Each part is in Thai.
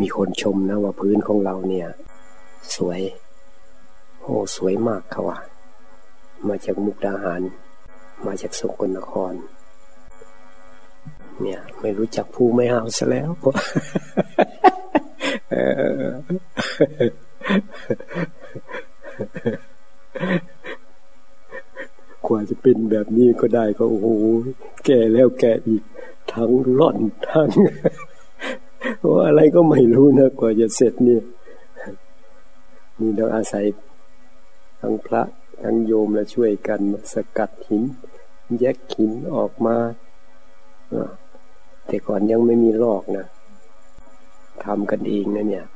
มีคนชมนะว่าพื้นของเราเนี่ย สวย โอ้สวยมากเขาว่ามาจากมุกดาหาร มาจากสกลนคร เนี่ย ไม่รู้จักภูไม่เอาซะแล้วกว่าจะเป็นแบบนี้ก็ได้ก็โอ้โห แก่แล้วแก่อีก ทั้งร่อนทั้ง ว่าอะไรก็ไม่รู้นะกว่าจะเสร็จเนี่ยนี่ต้องอาศัยทั้งพระทั้งโยมและช่วยกันสกัดหิน แยกหินออกมาแต่ก่อนยังไม่มีลอกนะทำกันเองนะเนี่ย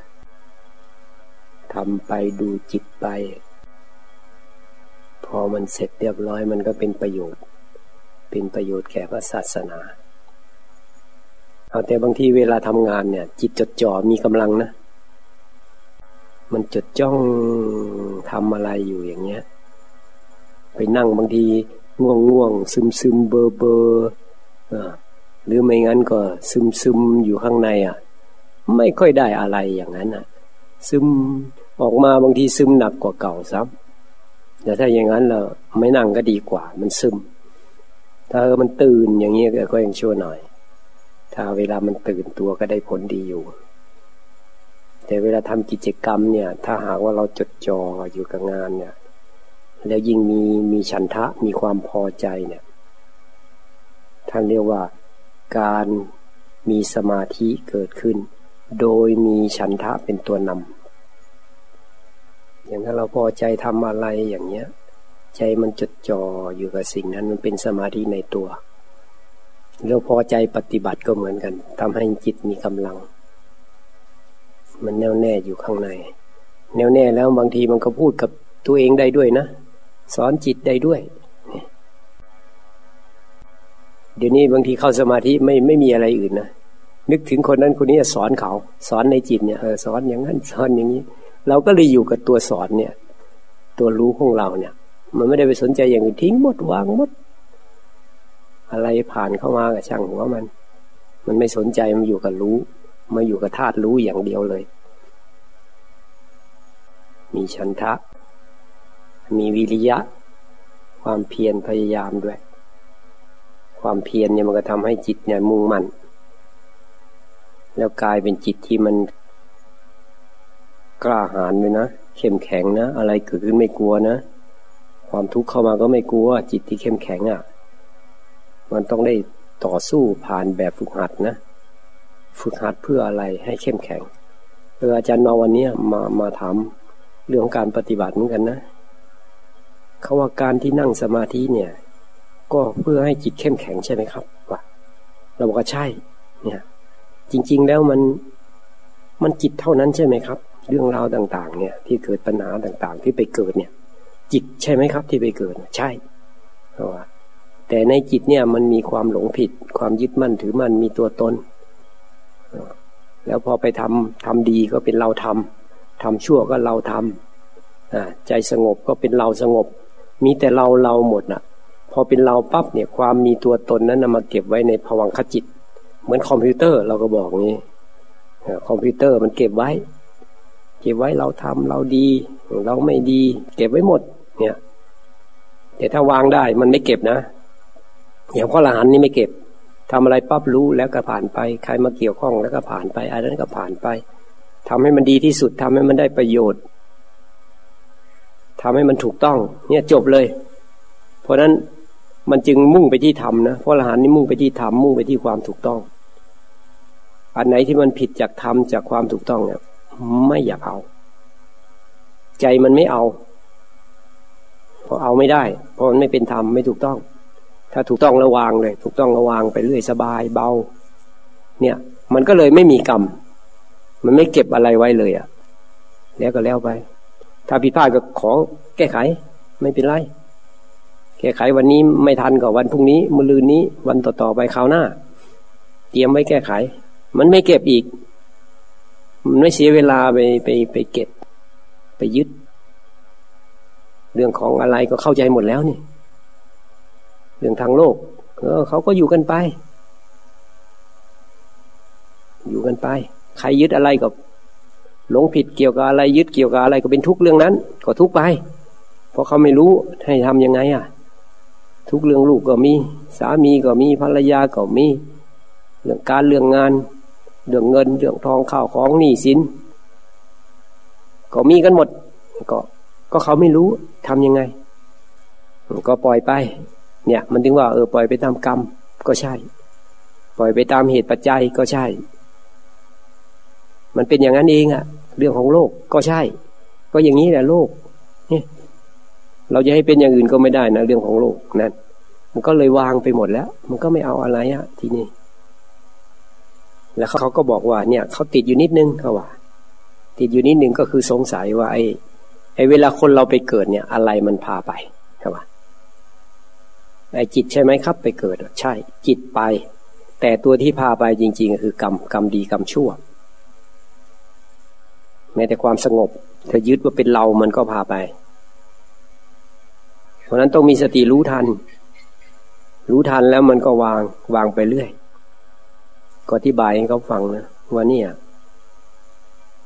ทำไปดูจิตไป พอมันเสร็จเรียบร้อยมันก็เป็นประโยชน์ เป็นประโยชน์แก่พระศาสนา เอาแต่บางทีเวลาทำงานเนี่ย จิตจดจ่อมีกำลังนะ มันจดจ้องทำอะไรอยู่อย่างเงี้ย ไปนั่งบางทีง่วงง่วงซึมซึมเบอร์เบอร์หรือไม่งั้นก็ซึมซึมอยู่ข้างในอะ ไม่ค่อยได้อะไรอย่างนั้นอะ ซึมออกมาบางทีซึมหนักกว่าเก่าซ้ำแต่ถ้าอย่างนั้นเราไม่นั่งก็ดีกว่า มันซึม ถ้าเออมันตื่นอย่างเงี้ยก็ยังชั่วหน่อย ถ้าเวลามันตื่นตัวก็ได้ผลดีอยู่ แต่เวลาทำกิจกรรมเนี่ย ถ้าหากว่าเราจดจ่ออยู่กับงานเนี่ย แล้วยิ่งมีมีฉันทะมีความพอใจเนี่ย ท่านเรียกว่าการมีสมาธิเกิดขึ้น โดยมีฉันทะเป็นตัวนำอย่างถ้าเราพอใจทำอะไรอย่างเนี้ย ใจมันจดจ่ออยู่กับสิ่งนั้นมันเป็นสมาธิในตัว เราพอใจปฏิบัติก็เหมือนกันทำให้จิตมีกำลัง มันแน่วแน่อยู่ข้างใน แน่วแน่แล้วบางทีมันก็พูดกับตัวเองได้ด้วยนะ สอนจิตได้ด้วย เดี๋ยวนี้บางทีเข้าสมาธิไม่ไม่มีอะไรอื่นนะนึกถึงคนนั้นคนนี้สอนเขา สอนในจิตเนี่ยเออสอนอย่างนั้นสอนอย่างนี้ เราก็เลยอยู่กับตัวสอนเนี่ย ตัวรู้ของเราเนี่ย มันไม่ได้ไปสนใจอย่างอื่นทิ้งหมดวางหมด อะไรผ่านเข้ามากับช่างหัวมัน มันไม่สนใจมันอยู่กับรู้ มาอยู่กับธาตุรู้อย่างเดียวเลย มีชันทะ มีวิริยะ ความเพียรพยายามด้วย ความเพียรเนี่ยมันก็ทำให้จิตเนี่ยมุ่งมั่น แล้วกลายเป็นจิตที่มันกล้าหาญเลยนะ เข้มแข็งนะ อะไรเกิดขึ้นไม่กลัวนะ ความทุกข์เข้ามาก็ไม่กลัว จิตที่เข้มแข็งอะ่ะ มันต้องได้ต่อสู้ผ่านแบบฝึกหัดนะ ฝึกหัดเพื่ออะไรให้เข้มแข็งเอออาจารย์มาวันนี้มามาถามเรื่องการปฏิบัติเหมือนกันนะเขาว่าการที่นั่งสมาธิเนี่ย ก็เพื่อให้จิตเข้มแข็งใช่ไหมครับว่าเราบอกว่าใช่ เนี่ย จริง ๆแล้วมันมันจิตเท่านั้นใช่ไหมครับ เรื่องราวต่าง ๆ เนี่ย ที่เกิดปัญหาต่าง ๆ ที่ไปเกิดเนี่ย จิตใช่ไหมครับ ที่ไปเกิดใช่เพราะว่า แต่ในจิตเนี่ยมันมีความหลงผิด ความยึดมั่นถือมั่นมีตัวตน แล้วพอไปทำทำดีก็เป็นเราทำทำชั่วก็เราทำใจสงบก็เป็นเราสงบ มีแต่เราเราหมดนะ่ะ พอเป็นเราปั๊บเนี่ยความมีตัวตนนั้นนำมาเก็บไว้ในภวังคจิต เหมือนคอมพิวเตอร์เราก็บอกงี้คอมพิวเตอร์มันเก็บไว้ เก็บไว้เราทำเราดี เราไม่ดี เก็บไว้หมด เนี่ยแต่ถ้าวางได้มันไม่เก็บนะ อย่างข้อละหันนี่ไม่เก็บทำอะไรปั๊บรู้แล้วก็ผ่านไป ใครมาเกี่ยวข้องแล้วก็ผ่านไปอันนั้นก็ผ่านไปทำให้มันดีที่สุดทำให้มันได้ประโยชน์ทำให้มันถูกต้อง เนี่ยจบเลย เพราะนั้นมันจึงมุ่งไปที่ธรรมนะพระอรหันต์นี่มุ่งไปที่ธรรมมุ่งไปที่ความถูกต้อง อันไหนที่มันผิดจากธรรมจากความถูกต้องเนี่ยไม่อยากเอา ใจมันไม่เอาเพราะเอาไม่ได้ เพราะมันไม่เป็นธรรมไม่ถูกต้อง ถ้าถูกต้องระวางเลย ถูกต้องระวางไปเรื่อยสบายเบา เนี่ย มันก็เลยไม่มีกรรม มันไม่เก็บอะไรไว้เลยอะ่ะ แล้วก็แล้วไป ถ้าผิดพลาดก็ขอแก้ไข ไม่เป็นไร แก้ไขวันนี้ไม่ทันก็วันพรุ่งนี้มะรืนนี้ วันต่อๆไปคราวหน้า เตรียมไว้แก้ไข มันไม่เก็บอีก มันไม่เสียเวลาไปไปไปเก็บ ไปยึด เรื่องของอะไรก็เข้าใจหมดแล้วนี่ เรื่องทางโลกเขาก็อยู่กันไป อยู่กันไป ใครยึดอะไรก็หลงผิดเกี่ยวกับอะไร ยึดเกี่ยวกับอะไรก็เป็นทุกเรื่องนั้น ก็ทุกไป เพราะเขาไม่รู้ให้ทํำยังไงอะ ทุกเรื่องลูกก็มี สามีก็มีภรรยาก็มีเรื่องการเรื่องงาน เรื่องเงินเรื่องทองข้าวของหนี้สินก็มีกันหมด ก็ก็เขาไม่รู้ทํำยังไง ก็ปล่อยไป เนี่ย มันถึงว่าเออปล่อยไปตามกรรมก็ใช่ ปล่อยไปตามเหตุปัจจัยก็ใช่ มันเป็นอย่างนั้นเองอะเรื่องของโลกก็ใช่ ก็อย่างนี้แหละโลกเนี่ยเราจะให้เป็นอย่างอื่นก็ไม่ได้นะเรื่องของโลกนั่นมันก็เลยวางไปหมดแล้ว มันก็ไม่เอาอะไรอะทีนี้แล้วเขาก็บอกว่าเนี่ยเขาติดอยู่นิดนึงเขาว่า ติดอยู่นิดนึงก็คือสงสัยว่าไอ้ไอ้เวลาคนเราไปเกิดเนี่ย อะไรมันพาไป ไอ้จิตใช่ไหมครับ ไปเกิดใช่ จิตไป แต่ตัวที่พาไปจริง ๆ คือกรรมกรรมดีกรรมชั่วแม้แต่ความสงบเธอยึดว่าเป็นเรามันก็พาไป เพราะนั้นต้องมีสติรู้ทัน รู้ทันแล้วมันก็วางวางไปเรื่อย ก็อธิบายให้เขาฟังนะว่าเนี่ย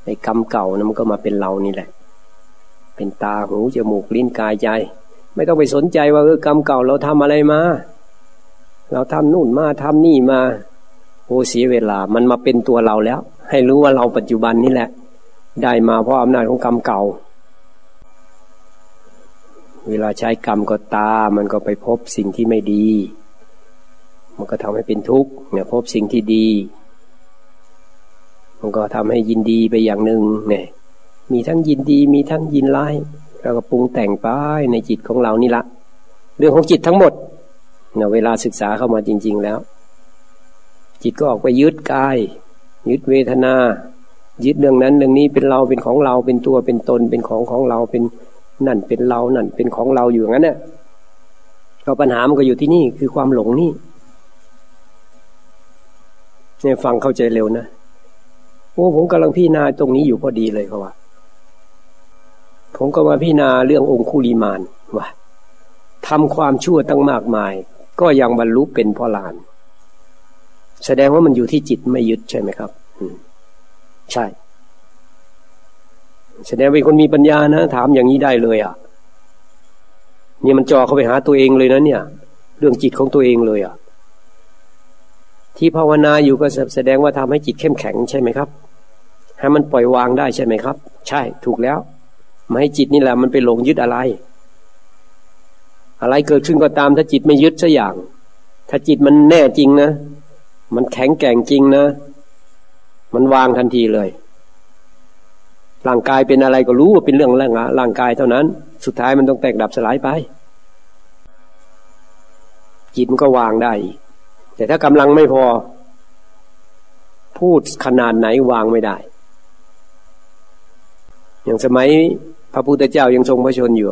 ไอ้กรรมเก่านะมันก็มาเป็นเรานี่แหละ เป็นตาหูจมูกลิ้นกายใจ ไม่ต้องไปสนใจว่าเออกรรมเก่าเราทำอะไรมา เราทำนู่นมาทำนี่มาโอ้เสียเวลา มันมาเป็นตัวเราแล้ว ให้รู้ว่าเราปัจจุบันนี่แหละ ได้มาเพราะอำนาจของกรรมเก่า เวลาใช้กรรมก็ตา มันก็ไปพบสิ่งที่ไม่ดี มันก็ทำให้เป็นทุกข์เนี่ยพบสิ่งที่ดี มันก็ทำให้ยินดีไปอย่างหนึ่งเนี่ยมีทั้งยินดีมีทั้งยินร้าย แล้วก็ปรุงแต่งไปในจิตของเรานี่ละเรื่องของจิตทั้งหมดเนี่ยเวลาศึกษาเข้ามาจริง ๆแล้ว จิตก็ออกไปยึดกาย ยึดเวทนา ยึดเรื่องนั้นเรื่องนี้เป็นเราเป็นของเราเป็นตัวเป็นตนเป็นของของเราเป็นนั่นเป็นเรานั่นเป็นของเราอยู่งั้นเนี่ยเราปัญหามันก็อยู่ที่นี่คือความหลงนี่เนี่ยฟังเข้าใจเร็วนะโอ้ผมกำลังพี่นาตรงนี้อยู่พอดีเลยเขาว่า ผมก็มาพี่นาเรื่ององคุลีมานว่าทำความชั่วตั้งมากมาย ก็ยังบรรลุเป็นพ่อลาน แสดงว่ามันอยู่ที่จิตไม่ยึดใช่ไหมครับใช่ แสดงเป็นคนมีปัญญานะถามอย่างนี้ได้เลยอะนี่มันจ่อเข้าไปหาตัวเองเลยนะเนี่ย เรื่องจิตของตัวเองเลยอะ ที่ภาวนาอยู่ก็แสดงว่าทำให้จิตเข้มแข็งใช่ไหมครับให้มันปล่อยวางได้ใช่ไหมครับ ใช่ถูกแล้ว ไม่ให้จิตนี่แหละมันไปหลงยึดอะไร อะไรเกิดขึ้นก็ตาม ถ้าจิตไม่ยึดสัอย่าง ถ้าจิตมันแน่จริงนะ มันแข็งแกร่งจริงนะ มันวางทันทีเลย ร่างกายเป็นอะไรก็รู้ว่าเป็นเรื่องร่างร่างกายเท่านั้น สุดท้ายมันต้องแตกดับสลายไป จิตมันก็วางได้ แต่ถ้ากำลังไม่พอ พูดขนาดไหนวางไม่ได้อย่างสมัย พระพุทธเจ้ายังทรงพระชนอยู่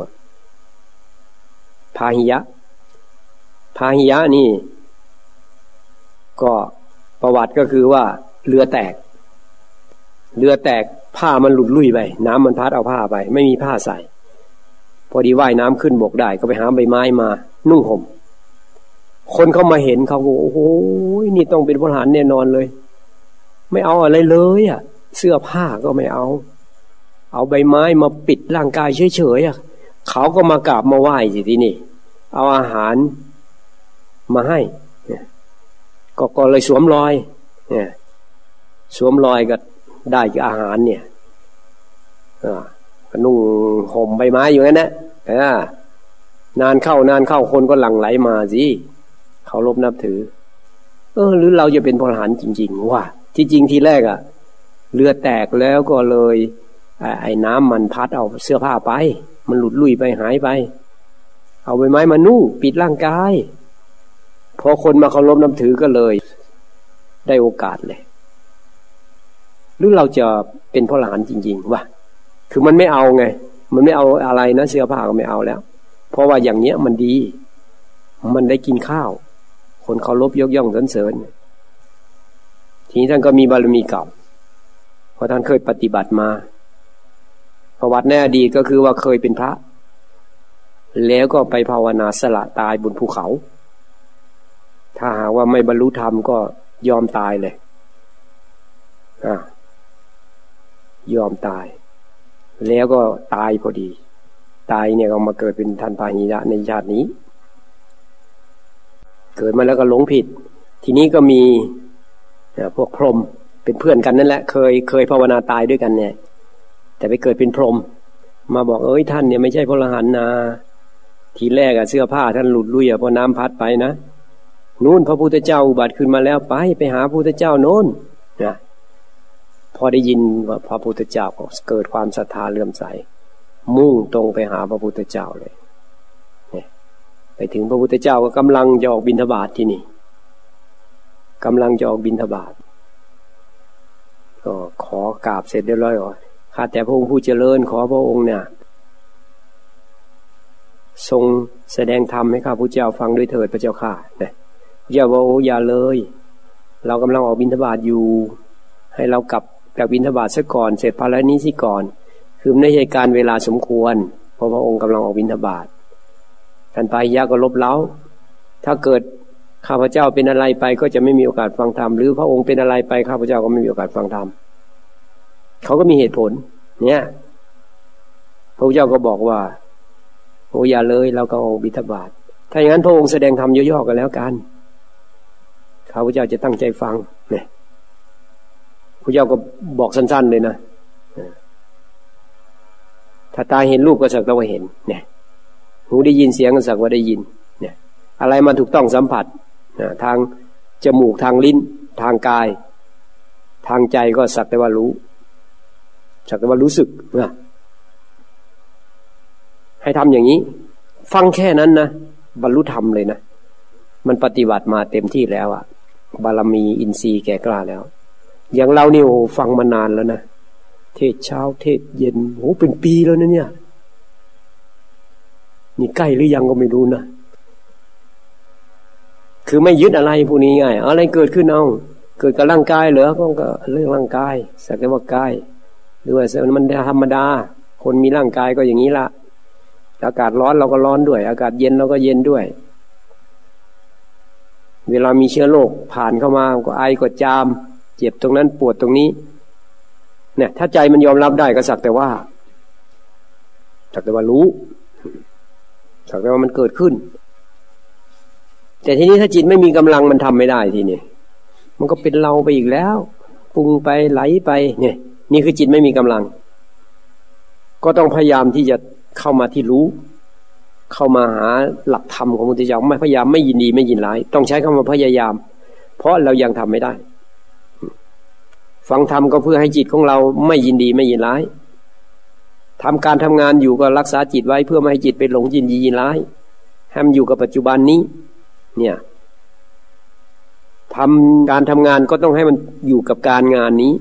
พาหิยะ พาหิยะนี่ ก็ประวัติก็คือว่า เรือแตก เรือแตกผ้ามันหลุดลุ่ยไป น้ำมันพัดเอาผ้าไป ไม่มีผ้าใส่ พอดีว่ายน้ำขึ้นบกได้ ก็ไปหาใบไม้มา นุ่งห่มคนเขามาเห็นเขาโอ้โหนี่ต้องเป็นพลหารแน่นอนเลย ไม่เอาอะไรเลยอะ เสื้อผ้าก็ไม่เอา เอาใบไม้มาปิดร่างกายเฉยๆอะเขาก็มากราบมาไหว้สิที่นี่ เอาอาหารมาให้ก็ก็เลยสวมรอยเนี่ยสวมรอยกับได้จากอาหารเนี่ยก็นุ่งห่มใบไม้อยู่งั้นนะนานเข้านานเข้าคนก็หลั่งไหลมาสิเขารบนับถือ เออ หรือเราจะเป็นพลหารจริง ๆ ว่า ที่จริงทีแรกอะ่ะเรือแตกแล้วก็เลย ไอ้น้ำมันพัดเอาเสื้อผ้าไป มันหลุดลุยไปหายไป เอาใบไม้มานุ่ปิดร่างกาย พอคนมาเคารพนับถือก็เลย ได้โอกาสเลย หรือเราจะเป็นพ่อหลานจริง ๆวะคือมันไม่เอาไง มันไม่เอาอะไรนะเสื้อผ้าก็ไม่เอาแล้ว เพราะว่าอย่างเนี้ยมันดี มันได้กินข้าว คนเคารพยกย่องสรรเสริญ ทีนี้ท่านก็มีบารมีเก่าเพราะท่านเคยปฏิบัติมา ประวัติแน่ดีก็คือว่าเคยเป็นพระ แล้วก็ไปภาวนาสละตายบนภูเขา ถ้าหากว่าไม่บรรลุธรรมก็ยอมตายเลยอ่ายอมตาย แล้วก็ตายพอดี ตายเนี่ยก็มาเกิดเป็นทันพาหิยะในชาตินี้ เกิดมาแล้วก็หลงผิด ทีนี้ก็มีพวกพรหมเป็นเพื่อนกันนั่นแหละ เคยเคยภาวนาตายด้วยกันเนี่ย แต่ไปเกิดเป็นพรหมมาบอกเอ้ยท่านเนี่ยไม่ใช่พลหันนา ทีแรกอะเสื้อผ้าท่านหลุดลุยอะพอน้ำพัดไปนะนู่นพระพุทธเจ้าอุบัติขึ้นมาแล้วไปไปหาพระพุทธเจ้าโน้นนะพอได้ยินว่าพระพุทธเจ้าก็เกิดความศรัทธาเลื่อมใส มุ่งตรงไปหาพระพุทธเจ้าเลยเนี่ยไปถึงพระพุทธเจ้าก็กำลังจะออกบิณฑบาตที่นี่กำลังจะออกบิณฑบาตก็ขอกราบเสร็จเรียบร้อยก่อน ข้าแต่พระองค์ผู้เจริญขอพระองค์เนี่ยทรงแสดงธรรมให้ข้าพระเจ้าฟังด้วยเถิดพระเจ้าค่ะเนี่ยอย่าว่าโอ้อย่าเลย เรากำลังออกบิณฑบาตอยู่ ให้เรากลับกลับบิณฑบาตซะก่อนเสร็จภารนี้สิก่อน คือไม่ใช่การเวลาสมควร เพราะพระองค์กำลังออกบิณฑบาตท่านปายะก็ลบเล้า ถ้าเกิดข้าพเจ้าเป็นอะไรไปก็จะไม่มีโอกาสฟังธรรมหรือพระองค์เป็นอะไรไปข้าพเจ้าก็ไม่มีโอกาสฟังธรรม เขาก็มีเหตุผล เนี่ยพระเจ้าก็บอกว่าโอ้อย่าเลยเราก็ออกบิณฑบาตถ้าอย่างนั้นพระองค์แสดงธรรมย่อๆกันแล้วกันข้าพเจ้าจะตั้งใจฟังเนี่ยพระเจ้าก็บอกสั้น ๆเลยนะถ้าตาเห็นรูปก็สักแต่ว่าเห็น เนี่ยหูได้ยินเสียงก็สักว่าได้ยิน เนี่ย อะไรมาถูกต้องสัมผัสทางจมูกทางลิ้น ทางกาย ทางใจก็สักแต่ว่ารู้ สักแต่ว่ารู้สึกนะให้ทำอย่างนี้ ฟังแค่นั้นนะบรรลุธรรมเลยนะมันปฏิบัติมาเต็มที่แล้วอะบารมีอินทรีย์แก่กล้าแล้ว อย่างเราเนี่โอ้ฟังมานานแล้วนะเทศเช้าเทศเย็นโอ้เป็นปีแล้วนะเนี่ยนี่ใกล้หรือยังก็ไม่รู้นะคือไม่ยึดอะไรพวกนี้ง่าย อะไรเกิดขึ้นเอา เกิดกับร่างกายเหรอก็เรื่องร่างกายสักแต่ว่ากาย หรือว่ามันธรรมดา คนมีร่างกายก็อย่างนี้ละอากาศร้อนเราก็ร้อนด้วย อากาศเย็นเราก็เย็นด้วย เวลามีเชื้อโรคผ่านเข้ามาก็ไอก็จาม เจ็บตรงนั้นปวดตรงนี้ เนี่ย ถ้าใจมันยอมรับได้ก็สักแต่ว่าสักแต่ว่ารู้สักแต่ว่ามันเกิดขึ้น แต่ทีนี้ถ้าจิตไม่มีกำลังมันทำไม่ได้ทีนี้มันก็เป็นเราไปอีกแล้วปรุงไปไหลไปเนี่ย นี่คือจิตไม่มีกำลัง ก็ต้องพยายามที่จะเข้ามาที่รู้ เข้ามาหาหลักธรรมของพุทธเจ้าไม่พยายามไม่ยินดีไม่ยินร้าย ต้องใช้คำว่าพยายาม เพราะเรายังทำไม่ได้ ฟังธรรมก็เพื่อให้จิตของเราไม่ยินดีไม่ยินร้ายทำการทำงานอยู่ก็รักษาจิตไว้เพื่อไม่ให้จิตไปหลงยินดียินร้ายให้มันอยู่กับปัจจุบันนี้ เนี่ยทำการทำงานก็ต้องให้มันอยู่กับการงานนี้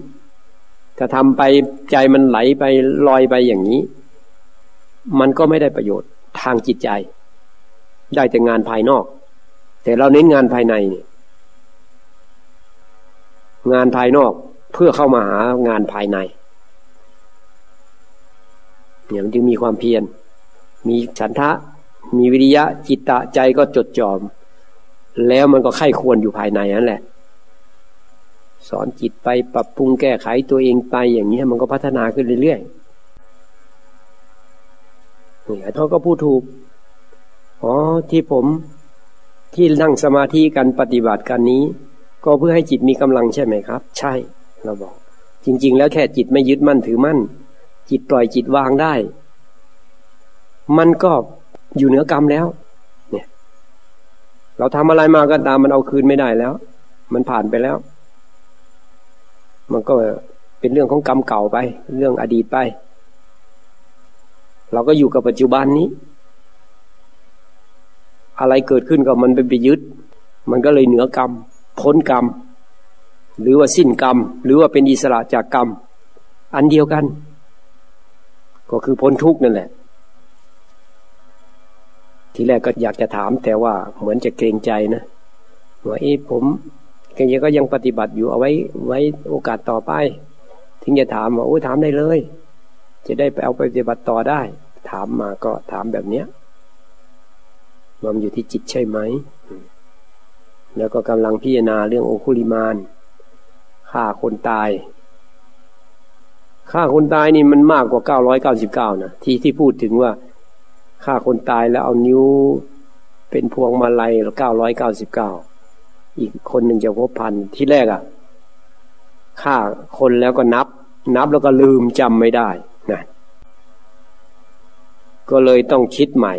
ถ้าทำไปใจมันไหลไปลอยไปอย่างนี้ มันก็ไม่ได้ประโยชน์ทางจิตใจ ได้แต่งานภายนอก แต่เราเน้นงานภายในเนี่ยงานภายนอกเพื่อเข้ามาหางานภายในเนี่ยมันจึงมีความเพียร มีฉันทะ มีวิริยะจิตตะใจก็จดจอม แล้วมันก็ไข้ควรอยู่ภายในนั่นแหละ สอนจิตไปปรับปรุงแก้ไขตัวเองไปอย่างนี้มันก็พัฒนาขึ้นเรื่อยๆเนี่เขาก็พูดถูก อ๋อที่ผมที่นั่งสมาธิกันปฏิบัติกันนี้ ก็เพื่อให้จิตมีกำลังใช่ไหมครับ ใช่เราบอก จริง ๆ แล้วแค่จิตไม่ยึดมั่นถือมั่น จิตปล่อยจิตวางได้ มันก็อยู่เหนือกรรมแล้ว เนี่ย เราทำอะไรมาก็ตามมันเอาคืนไม่ได้แล้ว มันผ่านไปแล้ว มันก็เป็นเรื่องของกรรมเก่าไป เรื่องอดีตไป เราก็อยู่กับปัจจุบันนี้ อะไรเกิดขึ้นก็มันเป็นไปยึด มันก็เลยเหนือกรรม พ้นกรรม หรือว่าสิ้นกรรม หรือว่าเป็นอิสระจากกรรม อันเดียวกัน ก็คือพ้นทุกนั่นแหละ ทีแรกก็อยากจะถามแต่ว่าเหมือนจะเกรงใจนะว่าเอ้ผม เกรงใจก็ยังปฏิบัติอยู่เอาไว้ไว้โอกาสต่อไป ถึงจะถามว่าโอ้ถามได้เลย จะได้ไปเอาไปปฏิบัติต่อได้ ถามมาก็ถามแบบเนี้ยมันอยู่ที่จิตใช่ไหม แล้วก็กำลังพิจารณาเรื่องโอคุลิมานฆ่าคนตายฆ่าคนตายนี่มันมากกว่าเก้าร้อยเก้าสิบเก้านะที่ที่พูดถึงว่าฆ่าคนตายแล้วเอานิ้วเป็นพวงมาลัยเก้าร้อยเก้าสิบเก้า อีกคนหนึ่งจะพบพันที่แรกอะ่ะฆ่าคนแล้วก็นับ นับแล้วก็ลืมจำไม่ได้นะก็เลยต้องคิดใหม่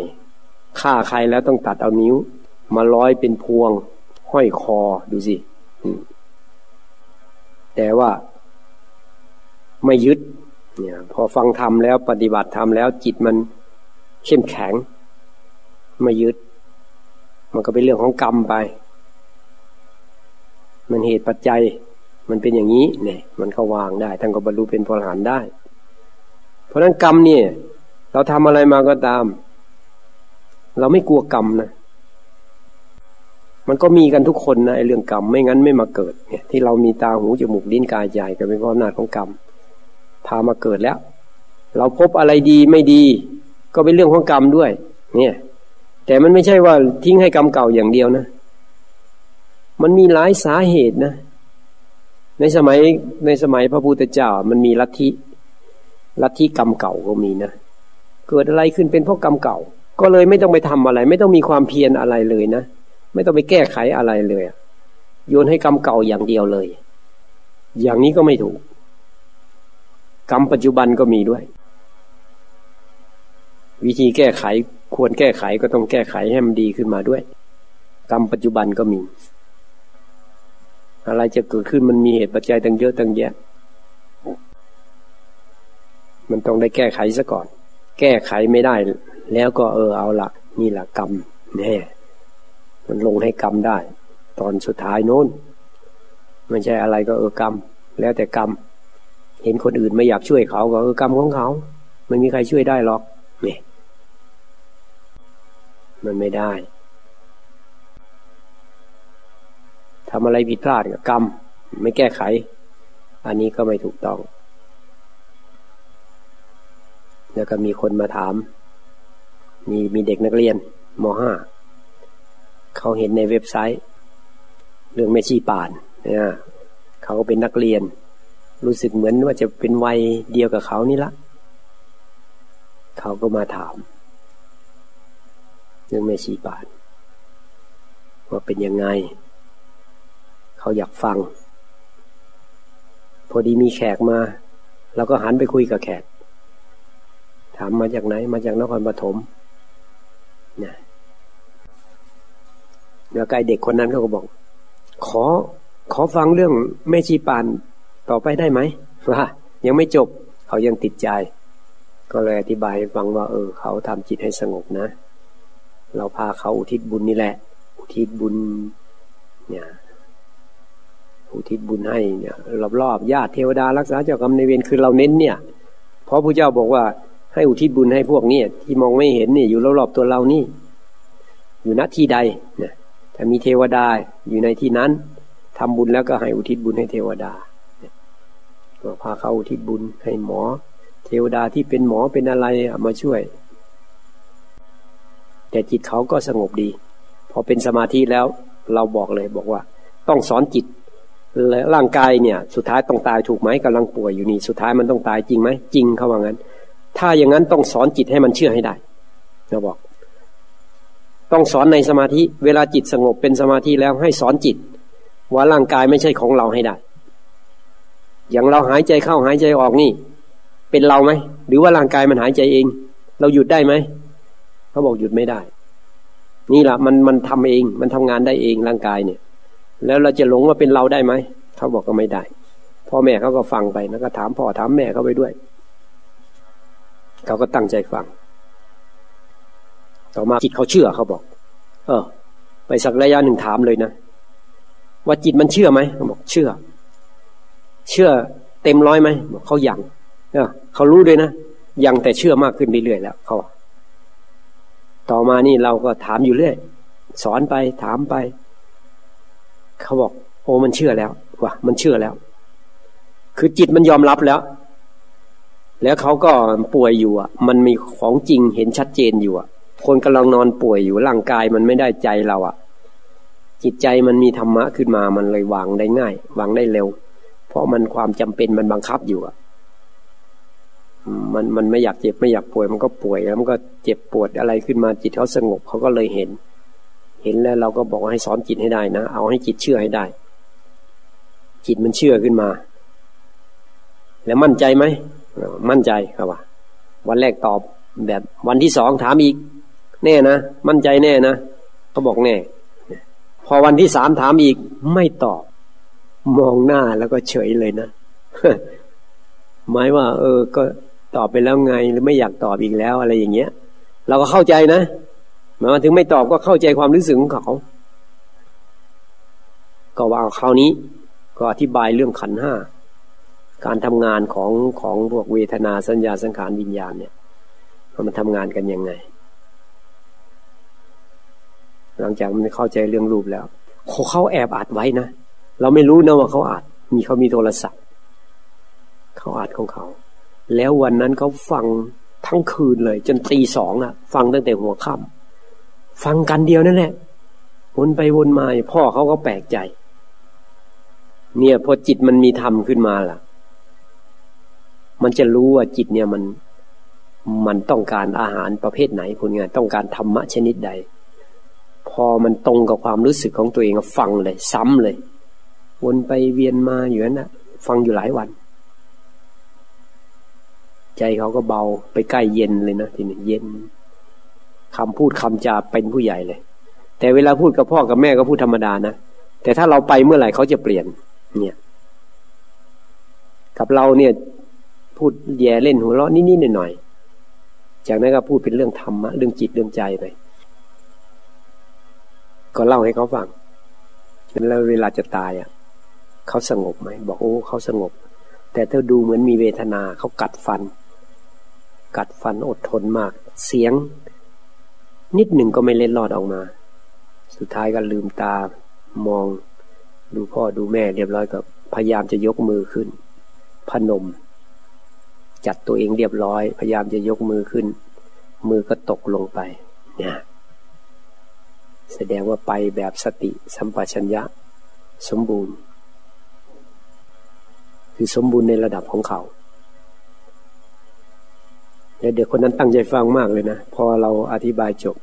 ฆ่าใครแล้วต้องตัดเอานิ้ว มาร้อยเป็นพวง ห้อยคอดูสิแต่ว่าไม่ยึด เนี่ย พอฟังธรรมแล้วปฏิบัติธรรมแล้ว จิตมันเข้มแข็ง ไม่ยึด มันก็เป็นเรื่องของกรรมไป มันเหตุปัจจัย มันเป็นอย่างนี้เนี่ยมันเขาวางได้ท่านก็บรรลุเป็นพลหานได้ เพราะนั้นกรรมเนี่ย เราทำอะไรมาก็ตาม เราไม่กลัวกรรมนะมันก็มีกันทุกคนนะไอ้เรื่องกรรมไม่งั้นไม่มาเกิดเนี่ยที่เรามีตาหูจมูกลิ้นกายใจก็เป็นเพราะอำนาจของกรรมพามาเกิดแล้ว เราพบอะไรดีไม่ดี ก็เป็นเรื่องของกรรมด้วย เนี่ย แต่มันไม่ใช่ว่าทิ้งให้กรรมเก่าอย่างเดียวนะ มันมีหลายสาเหตุนะ ในสมัยในสมัยพระพุทธเจ้ามันมีลัทธิลัทธิกรรมเก่าก็มีนะเกิดอะไรขึ้นเป็นเพราะกรรมเก่า ก็เลยไม่ต้องไปทำอะไร ไม่ต้องมีความเพียรอะไรเลยนะไม่ต้องไปแก้ไขอะไรเลยโยนให้กรรมเก่าอย่างเดียวเลย อย่างนี้ก็ไม่ถูก กรรมปัจจุบันก็มีด้วย วิธีแก้ไขควรแก้ไขก็ต้องแก้ไขให้มันดีขึ้นมาด้วย กรรมปัจจุบันก็มี อะไรจะเกิดขึ้นมันมีเหตุปัจจัยตั้งเยอะตั้งแยะ มันต้องได้แก้ไขซะก่อน แก้ไขไม่ได้ แล้วก็เออเอาละนี่แหละกรรมแน่มันลงให้กรรมได้ ตอนสุดท้ายโน้นไม่ใช่อะไรก็เออกรรม แล้วแต่กรรม เห็นคนอื่นไม่อยากช่วยเขาก็เออกรรมของเขา ไม่มีใครช่วยได้หรอกเนี่ยมันไม่ได้ ทำอะไรผิดพลาดกับกรรม ไม่แก้ไข อันนี้ก็ไม่ถูกต้อง แล้วก็มีคนมาถาม มีมีเด็กนักเรียนมห้าเขาเห็นในเว็บไซต์ เรื่องแม่ชีป่านเนี่ยเขาก็เป็นนักเรียน รู้สึกเหมือนว่าจะเป็นวัยเดียวกับเขานี่ละเขาก็มาถาม เรื่องแม่ชีบาน ว่าเป็นยังไง เขาอยากฟัง พอดีมีแขกมาเราก็หันไปคุยกับแขก ถามมาจากไหน มาจากนครปฐมนะแล้วกายเด็กคนนั้นเขาก็บอก ขอขอฟังเรื่องแม่ชีปานต่อไปได้ไหมว่ายังไม่จบ เขายังติดใจ ก็เลยอธิบายฟังว่า เออ เขาทำจิตให้สงบนะ เราพาเขาอุทิศบุญนี่แหละ อุทิศบุญ เนี่ย อุทิศบุญให้เนี่ยรอบๆญาติเทวดารักษาเจ้ากรรมในเวรคือเราเน้นเนี่ย เพราะพระเจ้าบอกว่าให้อุทิศบุญให้พวกนี้ที่มองไม่เห็นนี่อยู่รอบๆตัวเรานี่ อยู่ณที่ใดเนี่ยถ้ามีเทวดาอยู่ในที่นั้นทำบุญแล้วก็ให้อุทิศบุญให้เทวดาก็พาเขาอุทิศบุญให้หมอ เทวดาที่เป็นหมอเป็นอะไรมาช่วย แต่จิตเขาก็สงบดี พอเป็นสมาธิแล้วเราบอกเลยบอกว่า ต้องสอนจิต ร่างกายเนี่ย สุดท้ายต้องตายถูกไหมกำลังป่วยอยู่นี่สุดท้ายมันต้องตายจริงไหมจริงเขาว่างั้น ถ้าอย่างนั้นต้องสอนจิตให้มันเชื่อให้ได้เราบอก ต้องสอนในสมาธิ เวลาจิตสงบเป็นสมาธิแล้วให้สอนจิต ว่าร่างกายไม่ใช่ของเราให้ได้ อย่างเราหายใจเข้าหายใจออกนี่ เป็นเราไหมหรือว่าร่างกายมันหายใจเอง เราหยุดได้ไหมเขาบอกหยุดไม่ได้ นี่แหละมันมันทำเอง มันทำงานได้เองร่างกายเนี่ย แล้วเราจะหลงว่าเป็นเราได้ไหมเขาบอกก็ไม่ได้ พ่อแม่เขาก็ฟังไปแล้วก็ถามพ่อถามแม่เขาไปด้วยเขาก็ตั้งใจฟัง ต่อมาจิตเขาเชื่อเขาบอก เออ ไปสักระยะหนึ่งถามเลยนะว่าจิตมันเชื่อไหมเขาบอกเชื่อ เชื่อเต็มร้อยไหมเขายังเขารู้ด้วยนะยังแต่เชื่อมากขึ้นเรื่อยๆแล้วเขาต่อมานี่เราก็ถามอยู่เรื่อย สอนไปถามไป เขาบอก โอ้มันเชื่อแล้วว่ะมันเชื่อแล้ว คือจิตมันยอมรับแล้ว แล้วเขาก็ป่วยอยู่อะ มันมีของจริงเห็นชัดเจนอยู่อะ คนกำลังนอนป่วยอยู่ร่างกายมันไม่ได้ใจเราอะ จิตใจมันมีธรรมะขึ้นมามันเลยวางได้ง่าย วางได้เร็ว เพราะมันความจำเป็นมันบังคับอยู่อะมันมันไม่อยากเจ็บไม่อยากป่วยมันก็ป่วยแล้วมันก็เจ็บปวดอะไรขึ้นมาจิตเขาสงบเขาก็เลยเห็น เห็นแล้วเราก็บอกให้สอนจิตให้ได้นะ เอาให้จิตเชื่อให้ได้ จิตมันเชื่อขึ้นมา แล้วมั่นใจไหม มั่นใจครับว่า วันแรกตอบแบบวันที่สองถามอีก แน่นะ มั่นใจแน่นะเขาบอกแน่ พอวันที่สามถามอีก ไม่ตอบ มองหน้าแล้วก็เฉยเลยนะหมายว่า เออ ก็ตอบไปแล้วไงหรือไม่อยากตอบอีกแล้วอะไรอย่างเงี้ย เราก็เข้าใจนะ มายว่าถึงไม่ตอบก็เข้าใจความรู้สึกของเขา ก็ว่าคราวนี้ก็อธิบายเรื่องขันห้าการทำงานของของพวกเวทนาสัญญาสังขารวิญญาณเนี่ยมันทำงานกันยังไง หลังจากมันเข้าใจเรื่องรูปแล้วเขาแอบอัดไว้นะเราไม่รู้นะว่าเขาอัดมีเขามีโทรศัพท์เขาอัดของเขา แล้ววันนั้นเขาฟังทั้งคืนเลย จนตีสองอะฟังตั้งแต่หัวค่ำ ฟังกันเดียวนั่นแหละวนไปวนมาพ่อเขาก็แปลกใจ เนี่ยพอจิตมันมีธรรมขึ้นมาล่ะ มันจะรู้ว่าจิตเนี่ยมันมันต้องการอาหารประเภทไหนพูดง่ายต้องการธรรมะชนิดใด พอมันตรงกับความรู้สึกของตัวเองฟังเลย ซ้ำเลย วนไปเวียนมาอยู่นั่นนะฟังอยู่หลายวัน ใจเขาก็เบาไปใกล้เย็นเลยนะทีนี้เย็น คำพูดคำจาเป็นผู้ใหญ่เลย แต่เวลาพูดกับพ่อกับแม่ก็พูดธรรมดานะแต่ถ้าเราไปเมื่อไหร่เขาจะเปลี่ยน เนี่ย กับเราเนี่ย พูดแย่เล่นหัวเราะนิดๆหน่อยๆจากนั้นก็พูดเป็นเรื่องธรรมะเรื่องจิตเรื่องใจไปก็เล่าให้เขาฟังแล้วเวลาจะตายอะเขาสงบไหมบอกโอ้เขาสงบ แต่ถ้าดูเหมือนมีเวทนาเขากัดฟัน กัดฟันอดทนมาก เสียง นิดหนึ่งก็ไม่เล็ดลอดออกมา สุดท้ายก็ลืมตามองดูพ่อดูแม่เรียบร้อยก็พยายามจะยกมือขึ้น พนม จัดตัวเองเรียบร้อย พยายามจะยกมือขึ้น มือก็ตกลงไปเนี่ยแสดงว่าไปแบบสติสัมปชัญญะ สมบูรณ์ คือสมบูรณ์ในระดับของเขา เด็กคนนั้นตั้งใจฟังมากเลยนะ พอเราอธิบายจบ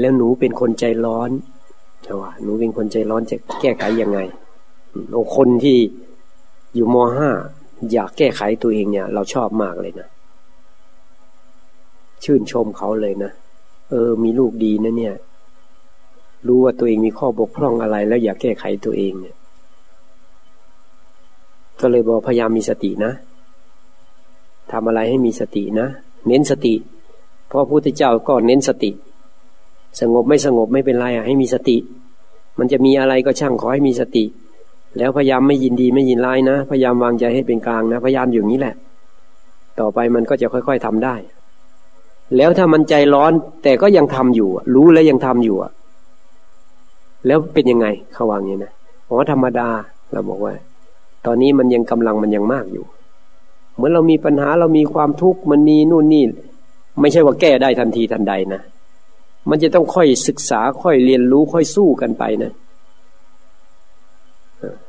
แล้วหนูเป็นคนใจร้อนจะว่าหนูเป็นคนใจร้อนจะแก้ไขยังไงโอ้คนที่อยู่มห้าอยากแก้ไขตัวเองเนี่ย เราชอบมากเลยนะ ชื่นชมเขาเลยนะ เออ มีลูกดีนะเนี่ย รู้ว่าตัวเองมีข้อบกพร่องอะไร แล้วอยากแก้ไขตัวเองเนี่ย ก็เลยบอกพยายามมีสตินะทำอะไรให้มีสตินะ เน้นสติ เพราะพระพุทธเจ้าก็เน้นสติ สงบไม่สงบไม่เป็นไรอะให้มีสติ มันจะมีอะไรก็ช่างขอให้มีสติ แล้วพยายามไม่ยินดีไม่ยินร้ายนะ พยายามวางใจให้เป็นกลางนะพยายามอยู่นี้แหละ ต่อไปมันก็จะค่อย ๆทำได้ แล้วถ้ามันใจร้อนแต่ก็ยังทำอยู่ รู้แล้วยังทำอยู่แล้วเป็นยังไงเขาวางอย่างนี้นะอ๋อธรรมดาเราบอกว่า ตอนนี้มันยังกำลังมันยังมากอยู่ เหมือนเรามีปัญหาเรามีความทุกข์มันมีนู่นนี่ ไม่ใช่ว่าแก้ได้ทันทีทันใดนะ มันจะต้องค่อยศึกษาค่อยเรียนรู้ค่อยสู้กันไปนะ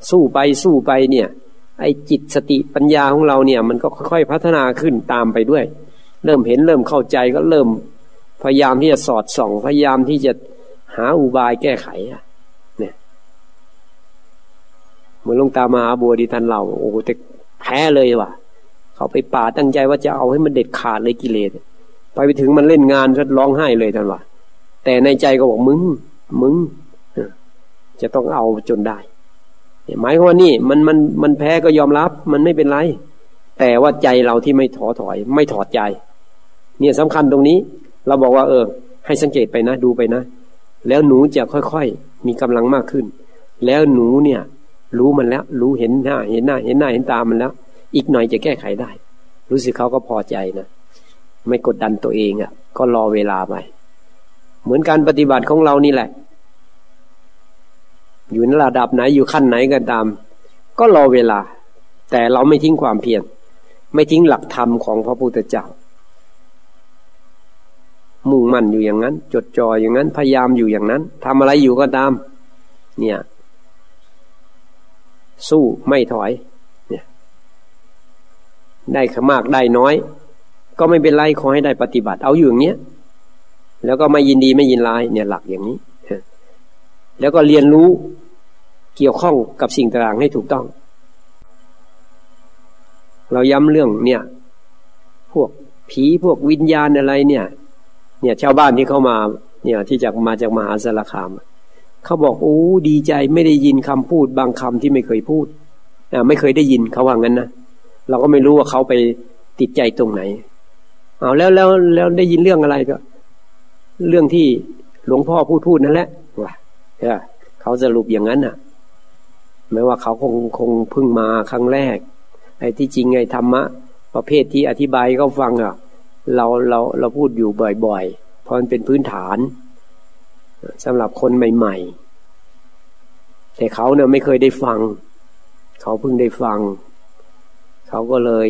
สู้ไปสู้ไปเนี่ย ไอ้จิตสติปัญญาของเราเนี่ย มันก็ค่อยๆพัฒนาขึ้นตามไปด้วย เริ่มเห็นเริ่มเข้าใจก็เริ่ม พยายามที่จะสอดส่อง พยายามที่จะหาอุบายแก้ไขอะเนี่ยเหมือนลงตามาบัวดีทันเราโอ้โหแต่แพ้เลยว่ะ เขาไปป่าตั้งใจว่าจะเอาให้มันเด็ดขาดเลยกิเลสไปไปถึงมันเล่นงานร้องไห้เลยทันว่ะแต่ในใจก็บอกมึง มึงจะต้องเอาจนได้หมายความว่านี่มันมันมันแพ้ก็ยอมรับ มันไม่เป็นไร แต่ว่าใจเราที่ไม่ถอถอย ไม่ถอดใจ เนี่ยสำคัญตรงนี้ เราบอกว่า เออ ให้สังเกตไปนะดูไปนะ แล้วหนูจะค่อยๆมีกำลังมากขึ้น แล้วหนูเนี่ย รู้มันแล้ว รู้เห็นหน้า เห็นหน้า เห็นหน้าเห็นตามันแล้ว อีกหน่อยจะแก้ไขได้ รู้สึกเขาก็พอใจนะไม่กดดันตัวเองอะ่ะ ก็รอเวลาไปเหมือนการปฏิบัติของเรานี่แหละ อยู่ในระดับไหนอยู่ขั้นไหนก็ตาม ก็รอเวลา แต่เราไม่ทิ้งความเพียรไม่ทิ้งหลักธรรมของพระพุทธเจ้า มุ่งมั่นอยู่อย่างนั้น จดจ่ออย่างนั้น พยายามอยู่อย่างนั้นทำอะไรอยู่ก็ตาม เนี่ย สู้ไม่ถอยเนี่ย ได้มากได้น้อย ก็ไม่เป็นไรขอให้ได้ปฏิบัติ เอาอยู่อย่างเนี้ยแล้วก็ไม่ยินดีไม่ยินร้ายเนี่ยหลักอย่างนี้ แล้วก็เรียนรู้เกี่ยวข้องกับสิ่งต่างๆให้ถูกต้อง เราย้ำเรื่องเนี่ย พวกผีพวกวิญญาณอะไรเนี่ย เนี่ยชาวบ้านที่เขามา เนี่ยที่จากมาจากมหาสารคามเขาบอกโอ้ดีใจไม่ได้ยินคำพูดบางคำที่ไม่เคยพูดอ่าไม่เคยได้ยินเขาว่างั้นนะ เราก็ไม่รู้ว่าเขาไปติดใจตรงไหน เอาแล้วแล้วแล้วได้ยินเรื่องอะไรก็ เรื่องที่หลวงพ่อพูดพูดนั่นแหละว่าเขาสรุปอย่างนั้นอะไม่ว่าเขาคงคงพึ่งมาครั้งแรก ไอ้ที่จริงไอ้ธรรมะ ประเภทที่อธิบายเขาฟังอะ เราเราเราพูดอยู่บ่อยๆ เพราะมันเป็นพื้นฐานสำหรับคนใหม่ ๆ แต่เขาเนี่ยไม่เคยได้ฟัง เขาเพิ่งได้ฟัง เขาก็เลย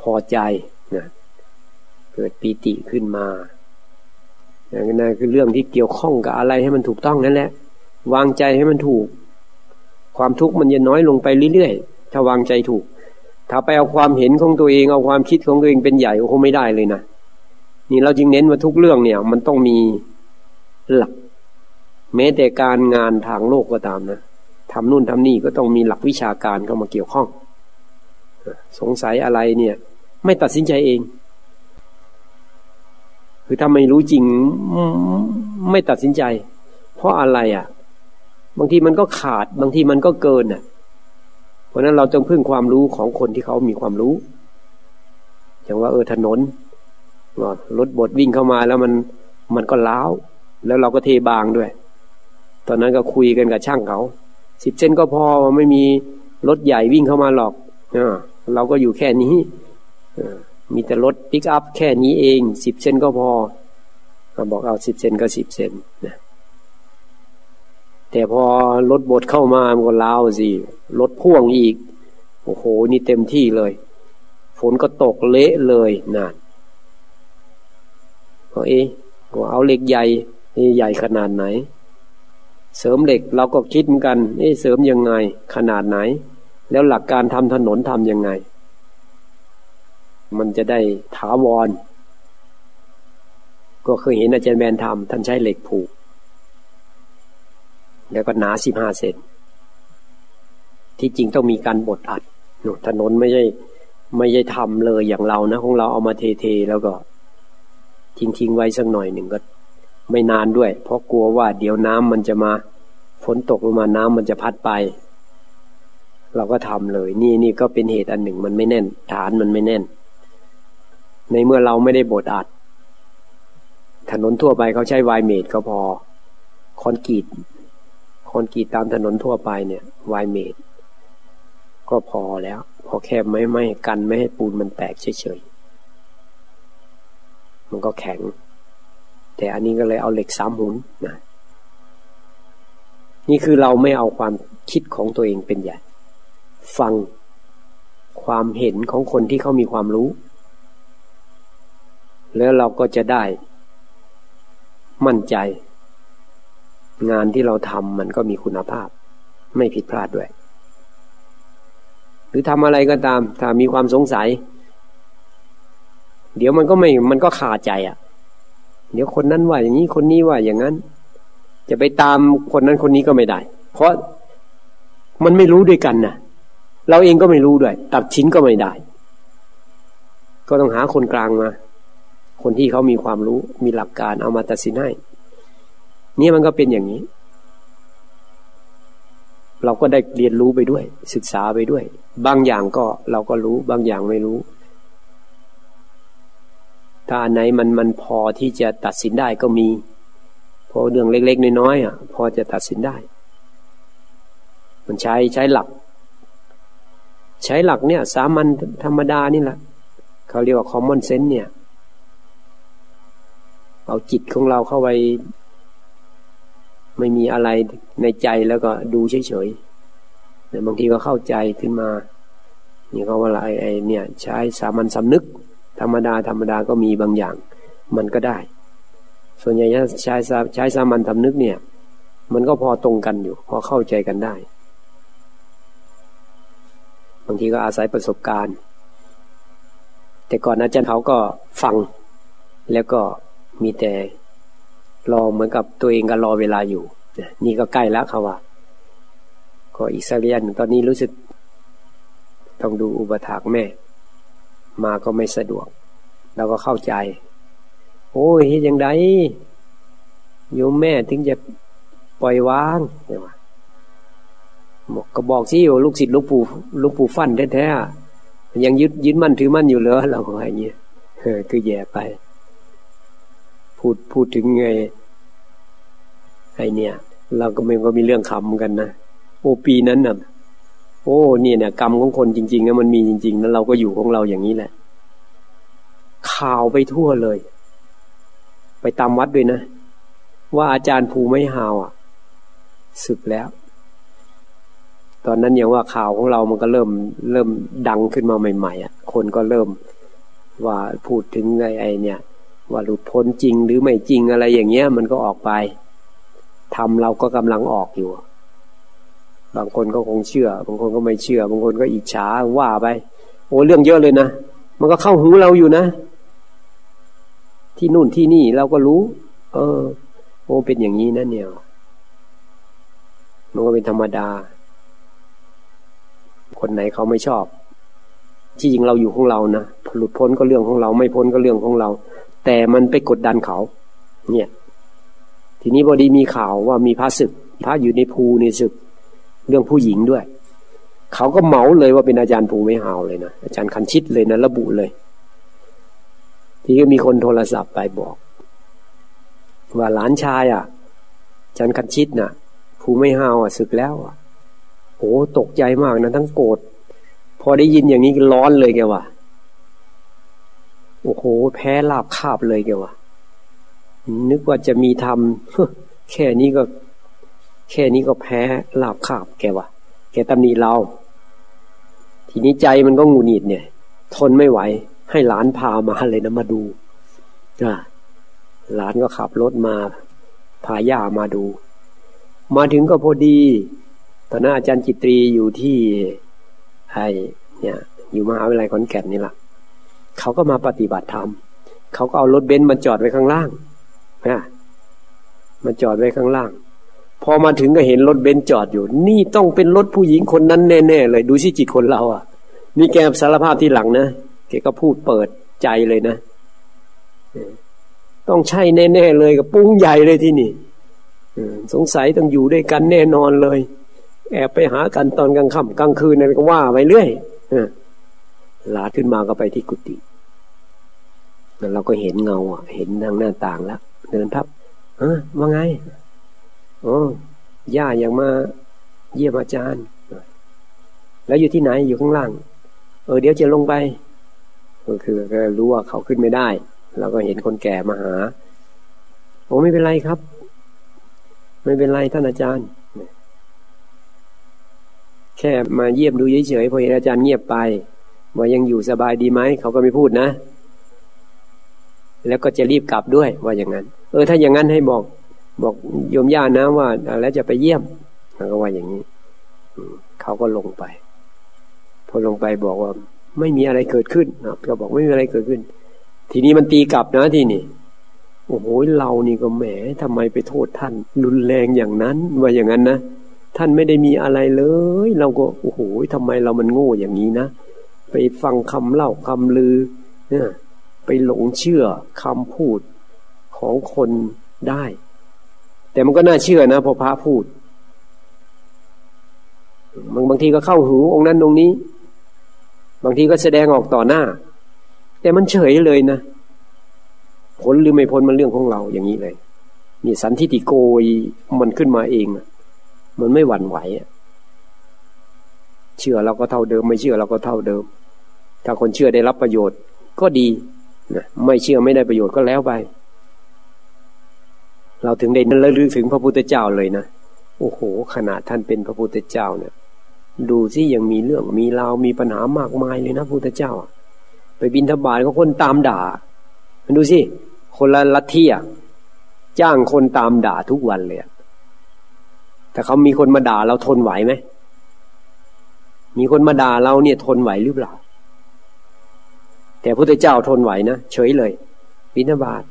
พอใจนะเกิดปีติขึ้นมานั่นคือเรื่องที่เกี่ยวข้องกับอะไรให้มันถูกต้องนั่นแหละ วางใจให้มันถูก ความทุกข์มันจะน้อยลงไปเรื่อยๆถ้าวางใจถูก ถ้าไปเอาความเห็นของตัวเองเอาความคิดของตัวเองเป็นใหญ่ก็คงไม่ได้เลยนะนี่เราจึงเน้นว่าทุกเรื่องเนี่ย มันต้องมีหลัก แม้แต่การงานทางโลกก็ตามนะทำนู่นทำนี่ก็ต้องมีหลักวิชาการเข้ามาเกี่ยวข้อง สงสัยอะไรเนี่ย ไม่ตัดสินใจเอง คือถ้าไม่รู้จริงไม่ตัดสินใจ เพราะอะไรอะ่ะ บางทีมันก็ขาด บางทีมันก็เกินอะ เพราะนั้นเราต้องพึ่งความรู้ของคนที่เขามีความรู้ อย่างว่าเออถนนรถบดวิ่งเข้ามาแล้วมันมันก็ล้าวแล้วเราก็เทบางด้วย ตอนนั้นก็คุยกันกับช่างเขาสิบเซนก็พอไม่มีรถใหญ่วิ่งเข้ามาหรอกอ เราก็อยู่แค่นี้มีแต่รถปิกอัพแค่นี้เองสิบเซนก็พอบอกเอาสิบเซนก็สิบเซนนะแต่พอรถบดเข้ามามันก็ลาวสิรถพ่วงอีก โอ้โห นี่เต็มที่เลย ฝนก็ตกเละเลยนั่นก็เอ๊ะก็เอาเหล็กใหญ่ใหญ่ขนาดไหน เสริมเหล็กเราก็คิดเหมือนกัน เอ๊เสริมยังไงขนาดไหน แล้วหลักการทำถนนทำยังไง มันจะได้ถาวร ก็เคยเห็นอาจารย์แมนทำท่านใช้เหล็กผูก แล้วก็หนาสิบห้าเซนที่จริงต้องมีการบดอัดถนนไม่ใช่ไม่ใช่ทำเลยอย่างเรานะ ของเราเอามาเทๆแล้วก็ ทิ้งทิ้งไว้สักหน่อยหนึ่งก็ไม่นานด้วย เพราะกลัวว่าเดี๋ยวน้ำมันจะมาฝนตกลงมาน้ำมันจะพัดไป เราก็ทำเลย นี่นี่ก็เป็นเหตุอันหนึ่งมันไม่แน่น ฐานมันไม่แน่น ในเมื่อเราไม่ได้บดอัด ถนนทั่วไปเขาใช้วายเมดก็พอ คอนกรีตคอนกรีตตามถนนทั่วไปเนี่ยวายเมดก็พอแล้ว พอแค่ไม่ไม่กันไม่ให้ปูนมันแตกเฉยๆมันก็แข็ง แต่อันนี้ก็เลยเอาเหล็กสามหุนนะนี่คือเราไม่เอาความคิดของตัวเองเป็นใหญ่ ฟังความเห็นของคนที่เขามีความรู้ แล้วเราก็จะได้ มั่นใจ งานที่เราทำมันก็มีคุณภาพ ไม่ผิดพลาดด้วย หรือทำอะไรก็ตาม ถ้ามีความสงสัย เดี๋ยวมันก็ไม่มันก็ขาดใจอะ่ะ เดี๋ยวคนนั้นว่าอย่างนี้คนนี้ว่าอย่างนั้น จะไปตามคนนั้นคนนี้ก็ไม่ได้ เพราะมันไม่รู้ด้วยกันนะ เราเองก็ไม่รู้ด้วย ตัดชิ้นก็ไม่ได้ ก็ต้องหาคนกลางมา คนที่เขามีความรู้มีหลักการเอามาตัดสินให้นี่มันก็เป็นอย่างนี้ เราก็ได้เรียนรู้ไปด้วย ศึกษาไปด้วย บางอย่างก็เราก็รู้ บางอย่างไม่รู้ ถ้าอันไหนมันมันพอที่จะตัดสินได้ก็มีพอเรื่องเล็ก ๆ น้อยๆอะ พอจะตัดสินได้ มันใช้ใช้หลัก ใช้หลักเนี่ย สามัญธรรมดานี่แหละเขาเรียกว่า common sense เนี่ย เอาจิตของเราเข้าไป ไม่มีอะไรในใจแล้วก็ดูเฉยๆแต่บางทีก็เข้าใจขึ้นมา นี่เขาว่าอะไรไอ้เนี่ย ใช้สามัญสำนึก ธรรมดาธรรมดาก็มีบางอย่าง มันก็ได้ ส่วนใหญ่ใช้ใช้สามัญทำนึกเนี่ย มันก็พอตรงกันอยู่ พอเข้าใจกันได้ บางทีก็อาศัยประสบการณ์ แต่ก่อนอาจารย์เขาก็ฟัง แล้วก็มีแต่รอเหมือนกับตัวเองก็รอเวลาอยู่ นี่ก็ใกล้แล้วเขาว่าก็อีกสักระยะหนึ่งตอนนี้รู้สึก ต้องดูอุปถากแม่ มาก็ไม่สะดวก เราก็เข้าใจ โอ้ยยังไงโยมแม่ถึงจะปล่อยวางเนี่ยว่า บอกก็บอกสิว่าลูกศิษย์ลูกปู่ลูกปู่ฟันแท้ๆยังยึดยึดมั่นถือมั่นอยู่เหรอเราก็อย่างเงี้ยเออคือแย่ไป พูดพูดถึงไงไอเนี่ย เราก็ไม่ก็มีเรื่องขำกันนะโอปีนั้นน่ะ โอ้เนี่ยเนี่ยกรรมของคนจริงๆนะมันมีจริงๆแล้วเราก็อยู่ของเราอย่างนี้แหละ ข่าวไปทั่วเลย ไปตามวัดด้วยนะ ว่าอาจารย์ภูไม่หาวอะสึกแล้ว ตอนนั้นยังว่าข่าวของเรามันก็เริ่มเริ่มดังขึ้นมาใหม่ ๆอะคนก็เริ่มว่าพูดถึงไอ้ไอเนี่ย ว่าหลุดพ้นจริงหรือไม่จริงอะไรอย่างเงี้ย มันก็ออกไปทำเราก็กำลังออกอยู่ บางคนก็คงเชื่อ บางคนก็ไม่เชื่อ บางคนก็อิจฉาว่าไป โอ้เรื่องเยอะเลยนะมันก็เข้าหูเราอยู่นะ ที่นู่นที่นี่เราก็รู้ เออ โอ้เป็นอย่างนี้นะเนี่ยมันก็เป็นธรรมดา คนไหนเขาไม่ชอบ ที่จริงเราอยู่ของเรานะหลุดพ้นก็เรื่องของเรา ไม่พ้นก็เรื่องของเรา แต่มันไปกดดันเขา เนี่ย ทีนี้พอดีมีข่าวว่ามีพระศึก พระอยู่ในภูในศึก เรื่องผู้หญิงด้วย เขาก็เมาเลยว่าเป็นอาจารย์ภูไม่หาวเลยนะอาจารย์คันชิตเลยนะระบุเลย ทีก็มีคนโทรศัพท์ไปบอก ว่าหลานชายอะอาจารย์คันชิตนะ่ะภูไม่หาวอะศึกแล้วอะ โอ้ตกใจมากนะทั้งโกรธพอได้ยินอย่างนี้ร้อนเลยแกว่าโอ้โห แพ้ลาบคาบเลยแกว่านึกว่าจะมีทำแค่นี้ก็ แค่นี้ก็แพ้ลาบคาบแกว่าแกตำหนิเรา ทีนี้ใจมันก็งูหนีดเนี่ย ทนไม่ไหว ให้หลานพามาเลยนะมาดูอ่าหลานก็ขับรถมา พาย่ามาดู มาถึงก็พอดี ตอนนั้นอาจารย์จิตรีอยู่ที่ไอเนี่ยอยู่มหาวิทยาลัยขอนแก่นนี่แหละเขาก็มาปฏิบัติธรรมเขาก็เอารถเบนซ์มาจอดไว้ข้างล่างนะมาจอดไว้ข้างล่าง พอมาถึงก็เห็นรถเบนซ์จอดอยู่ นี่ต้องเป็นรถผู้หญิงคนนั้นแน่ๆเลยดูสิจิตคนเราอะ นี่แกสารภาพที่หลังนะแกก็พูดเปิดใจเลยนะต้องใช่แน่ๆเลยกับปุ้งใหญ่เลยที่นี่สงสัยต้องอยู่ด้วยกันแน่นอนเลย แอบไปหากันตอนกลางค่ำกลางคืนนั่นก็ว่าไปเรื่อยหลาขึ้นมาก็ไปที่กุฏิแล้วเราก็เห็นเงาอะ เห็นทางหน้าต่างแล้วเดินทับเออว่าไงอ๋อย่าอยากมาเยี่ยมอาจารย์ แล้วอยู่ที่ไหนอยู่ข้างล่าง เออเดี๋ยวจะลงไปก็คือก็รู้ว่าเขาขึ้นไม่ได้ เราก็เห็นคนแก่มาหาโอ้ไม่เป็นไรครับ ไม่เป็นไรท่านอาจารย์ แค่มาเยี่ยมดูเฉยๆพอเห็นอาจารย์เงียบไปว่ายังอยู่สบายดีไหมเขาก็ไม่พูดนะ แล้วก็จะรีบกลับด้วยว่าอย่างนั้น เออ ถ้าอย่างนั้นให้บอก บอกโยมย่านะว่า แล้วจะไปเยี่ยมเขาก็ว่าอย่างนี้เขาก็ลงไป พอลงไปบอกว่า ไม่มีอะไรเกิดขึ้นก็บอกไม่มีอะไรเกิดขึ้น ทีนี้มันตีกลับนะทีนี่โอ้โหเรานี่ก็แหมทำไมไปโทษท่าน รุนแรงอย่างนั้นว่าอย่างนั้นนะ ท่านไม่ได้มีอะไรเลย เราก็โอ้โหทำไมเรามันโง่อย่างนี้นะ ไปฟังคำเล่าคำลือเนี่ยไปหลงเชื่อคำพูดของคนได้ แต่มันก็น่าเชื่อนะพอพระพูดบางบางทีก็เข้าหูองค์นั้นองค์นี้ บางทีก็แสดงออกต่อหน้า แต่มันเฉยเลยนะผลหรือไม่พ้นมันเรื่องของเราอย่างนี้เลยนี่สันทิติโกยมันขึ้นมาเอง มันไม่หวั่นไหวเชื่อเราก็เท่าเดิม ไม่เชื่อเราก็เท่าเดิม ถ้าคนเชื่อได้รับประโยชน์ก็ดีนะไม่เชื่อไม่ได้ประโยชน์ก็แล้วไป เราถึงได้ระลึกถึงพระพุทธเจ้าเลยนะโอ้โห ขนาดท่านเป็นพระพุทธเจ้าเนี่ย ดูสิยังมีเรื่องมีราวมีปัญหามากมายเลยนะพุทธเจ้า ไปบินทบาทก็คนตามด่าดูสิคนละลัทธิอะจ้างคนตามด่าทุกวันเลย แต่เขามีคนมาด่าเราทนไหวไหม มีคนมาด่าเราเนี่ยทนไหวหรือเปล่า แต่พระเจ้าทนไหวนะเฉยเลยบินาบาต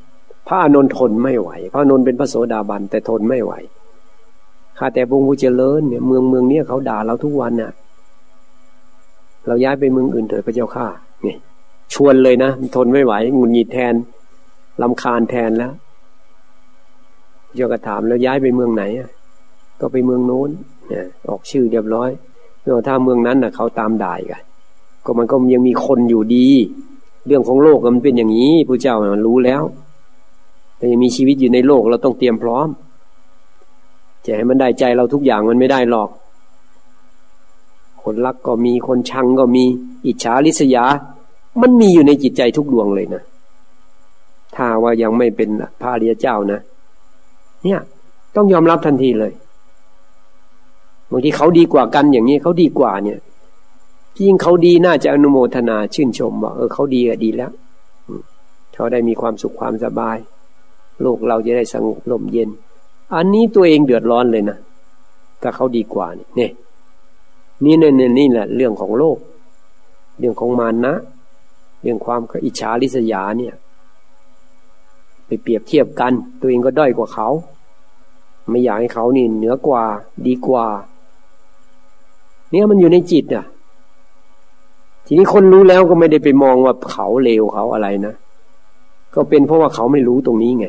พระอานนทนไม่ไหว พระอานนเป็นพระโสดาบันแต่ทนไม่ไหวข้าแต่พงผู้เจริญเนี่ยเมืองเมืองเนี้ยเขาด่าเราทุกวันน่ะ เราย้ายไปเมืองอื่นเถิดพระเจ้าข้าเนี่ยชวนเลยนะทนไม่ไหวงุนหงิดแทนลำคาญแทนแล้วเจ้าก็ถามแล้วย้ายไปเมืองไหนอะ ก็ไปเมืองโน้นเนี่ยออกชื่อเรียบร้อยเมื่ถ้าเมืองนั้นน่ะเขาตามด่ายกันก็มันก็ยังมีคนอยู่ดี เรื่องของโลกมันเป็นอย่างนี้พระเจ้ามันรู้แล้ว แต่ยังมีชีวิตอยู่ในโลกเราต้องเตรียมพร้อมจะให้มันได้ใจเราทุกอย่างมันไม่ได้หรอก คนรักก็มีคนชังก็มี อิจฉาริษยา มันมีอยู่ในจิตใจทุกดวงเลยนะถ้าว่ายังไม่เป็นพระอริยเจ้านะ เนี่ย ต้องยอมรับทันทีเลย บางทีเขาดีกว่ากันอย่างนี้เขาดีกว่าเนี่ยยิ่งเขาดีน่าจะอนุโมทนาชื่นชมว่าเออเขาดีอะดีแล้วเขาได้มีความสุขความสบาย โลกเราจะได้สงบลมเย็น อันนี้ตัวเองเดือดร้อนเลยนะถ้าเขาดีกว่านี่นี่นี่นี่นี่แหละเรื่องของโลก เรื่องของมานะ เรื่องความอิจฉาริษยาเนี่ย ไปเปรียบเทียบกัน ตัวเองก็ด้อยกว่าเขา ไม่อยากให้เขานี่เหนือกว่าดีกว่า เนี่ยมันอยู่ในจิตอะ ทีนี้คนรู้แล้วก็ไม่ได้ไปมองว่าเขาเลวเขาอะไรนะ ก็เป็นเพราะว่าเขาไม่รู้ตรงนี้ไง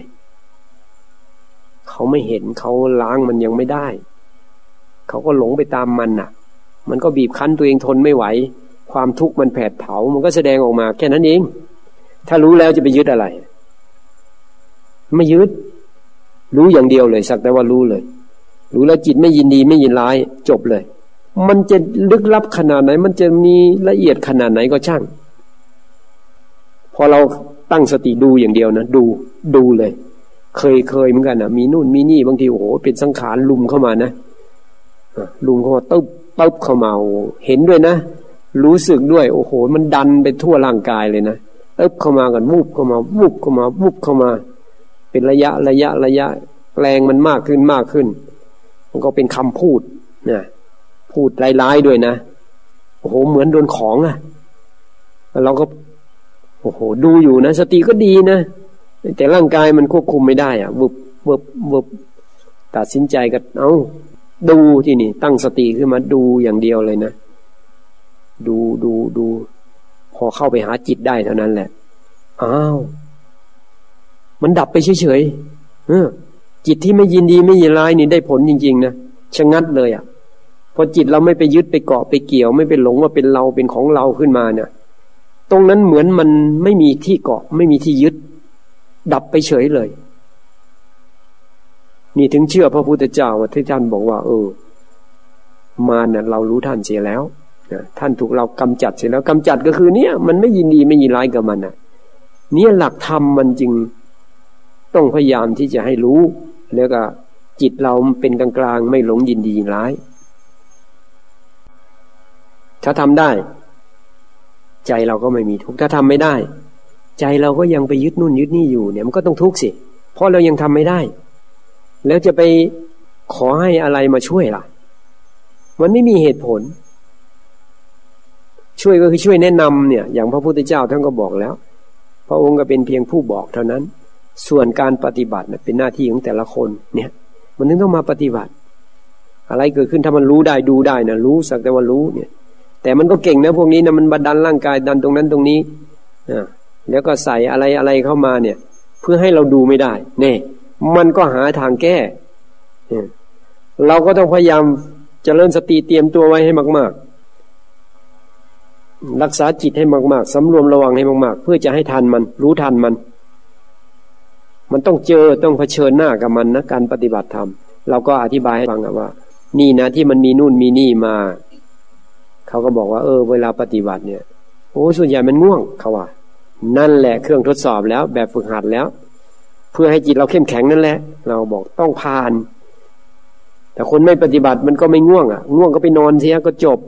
เขาไม่เห็นเขาล้างมันยังไม่ได้ เขาก็หลงไปตามมันน่ะ มันก็บีบคั้นตัวเองทนไม่ไหว ความทุกข์มันแผดเผา มันก็แสดงออกมา แค่นั้นเอง ถ้ารู้แล้วจะไปยึดอะไร ไม่ยึด รู้อย่างเดียวเลย สักแต่ว่ารู้เลย รู้แล้วจิตไม่ยินดีไม่ยินร้าย จบเลย มันจะลึกลับขนาดไหน มันจะมีละเอียดขนาดไหนก็ช่าง พอเราตั้งสติดูอย่างเดียวนะ ดูดูเลย เคยเคยเหมือนกันนะมีนู่นมีนี่บางทีโอ้โหเป็นสังขารลุมเข้ามานะลุมเข้ามาตึ๊บตึ๊บเข้ามาเห็นด้วยนะ รู้สึกด้วย โอ้โห มันดันไปทั่วร่างกายเลยนะตึ๊บเข้ามากันวุบเข้ามาวุบเข้ามาวุบเข้ามา เป็นระยะระยะระยะ แรงมันมากขึ้นมากขึ้น มันก็เป็นคำพูดนะ พูดร้ายๆด้วยนะ โอ้โห เหมือนโดนของอะ่ะเราก็ โอ้โห ดูอยู่นะ สติก็ดีนะ แต่ร่างกายมันควบคุมไม่ได้อะ่ะบุบบุบบุบตัดสินใจก็เอา้าดูที่นี่ ตั้งสติขึ้นมาดูอย่างเดียวเลยนะ ดูดูดู พอเข้าไปหาจิตได้เท่านั้นแหละ อ้าว มันดับไปเฉยๆเออจิตที่ไม่ยินดีไม่ยินร้ายนี่ได้ผลจริง ๆ นะชะงัดเลยอะ่ะ พอจิตเราไม่ไปยึดไปเกาะไปเกี่ยว ไม่ไปหลงว่าเป็นเราเป็นของเราขึ้นมาเนี่ย ตรงนั้นเหมือนมันไม่มีที่เกาะ ไม่มีที่ยึด ดับไปเฉยเลย นี่ถึงเชื่อพระพุทธเจ้าว่าที่ท่านบอกว่า เออ มาเนี่ยเรารู้ท่านเสียแล้วนะท่านถูกเรากำจัดเสียแล้วกำจัดก็คือเนี่ย มันไม่ยินดีไม่ยินร้ายกับมันอะ เนี่ยหลักธรรมมันจึงต้องพยายามที่จะให้รู้ แล้วก็จิตเราเป็นกลางๆไม่หลงยินดียินร้าย ถ้าทำได้ ใจเราก็ไม่มีทุกข์ถ้าทำไม่ได้ ใจเราก็ยังไปยึดนู่นยึดนี่อยู่เนี่ยมันก็ต้องทุกข์สิ เพราะเรายังทำไม่ได้ แล้วจะไปขอให้อะไรมาช่วยล่ะ มันไม่มีเหตุผล ช่วยก็คือช่วยแนะนำเนี่ย อย่างพระพุทธเจ้าท่านก็บอกแล้ว พระองค์ก็เป็นเพียงผู้บอกเท่านั้น ส่วนการปฏิบัติเป็นหน้าที่ของแต่ละคนเนี่ย มันถึงต้องมาปฏิบัติ อะไรเกิดขึ้นถ้ามันรู้ได้ดูได้นะรู้สักแต่ว่ารู้เนี่ย แต่มันก็เก่งนะพวกนี้นะมันบันดันร่างกายดันตรงนั้นตรงนี้อ่าแล้วก็ใส่อะไรอะไรเข้ามาเนี่ย เพื่อให้เราดูไม่ได้เนี่ยมันก็หาทางแก้เราก็ต้องพยายามเจริญสติเตรียมตัวไว้ให้มาก ๆ รักษาจิตให้มาก ๆสำรวมระวังให้มาก ๆ เพื่อจะให้ทันมัน รู้ทันมัน มันต้องเจอต้องเผชิญหน้ากับมันนะการปฏิบัติธรรมเราก็อธิบายให้ฟังว่า นี่นะที่มันมีนู่นมีนี่มา เขาก็บอกว่าเออ เวลาปฏิบัติเนี่ยโอ้ส่วนใหญ่มันง่วงเขาว่า นั่นแหละเครื่องทดสอบแล้ว แบบฝึกหัดแล้ว เพื่อให้จิตเราเข้มแข็งนั่นแหละ เราบอกต้องผ่าน แต่คนไม่ปฏิบัติมันก็ไม่ง่วงอะ ง่วงก็ไปนอนเสียก็จบ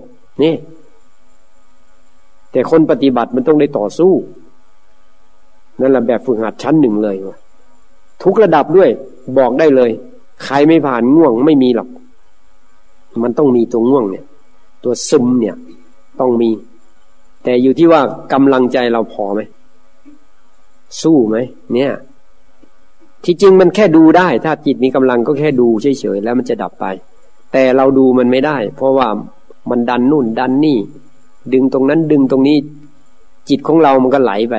นี่ แต่คนปฏิบัติมันต้องได้ต่อสู้ นั่นแหละแบบฝึกหัดชั้นหนึ่งเลยว่ะทุกระดับด้วยบอกได้เลย ใครไม่ผ่านง่วงไม่มีหรอก มันต้องมีตัวง่วงเนี่ย ตัวซึมเนี่ย ต้องมี แต่อยู่ที่ว่ากำลังใจเราพอไหม สู้ไหมเนี่ย ที่จริงมันแค่ดูได้ ถ้าจิตมีกำลังก็แค่ดูเฉยๆแล้วมันจะดับไป แต่เราดูมันไม่ได้ เพราะว่ามันดันนู่นดันนี่ ดึงตรงนั้นดึงตรงนี้ จิตของเรามันก็ไหลไป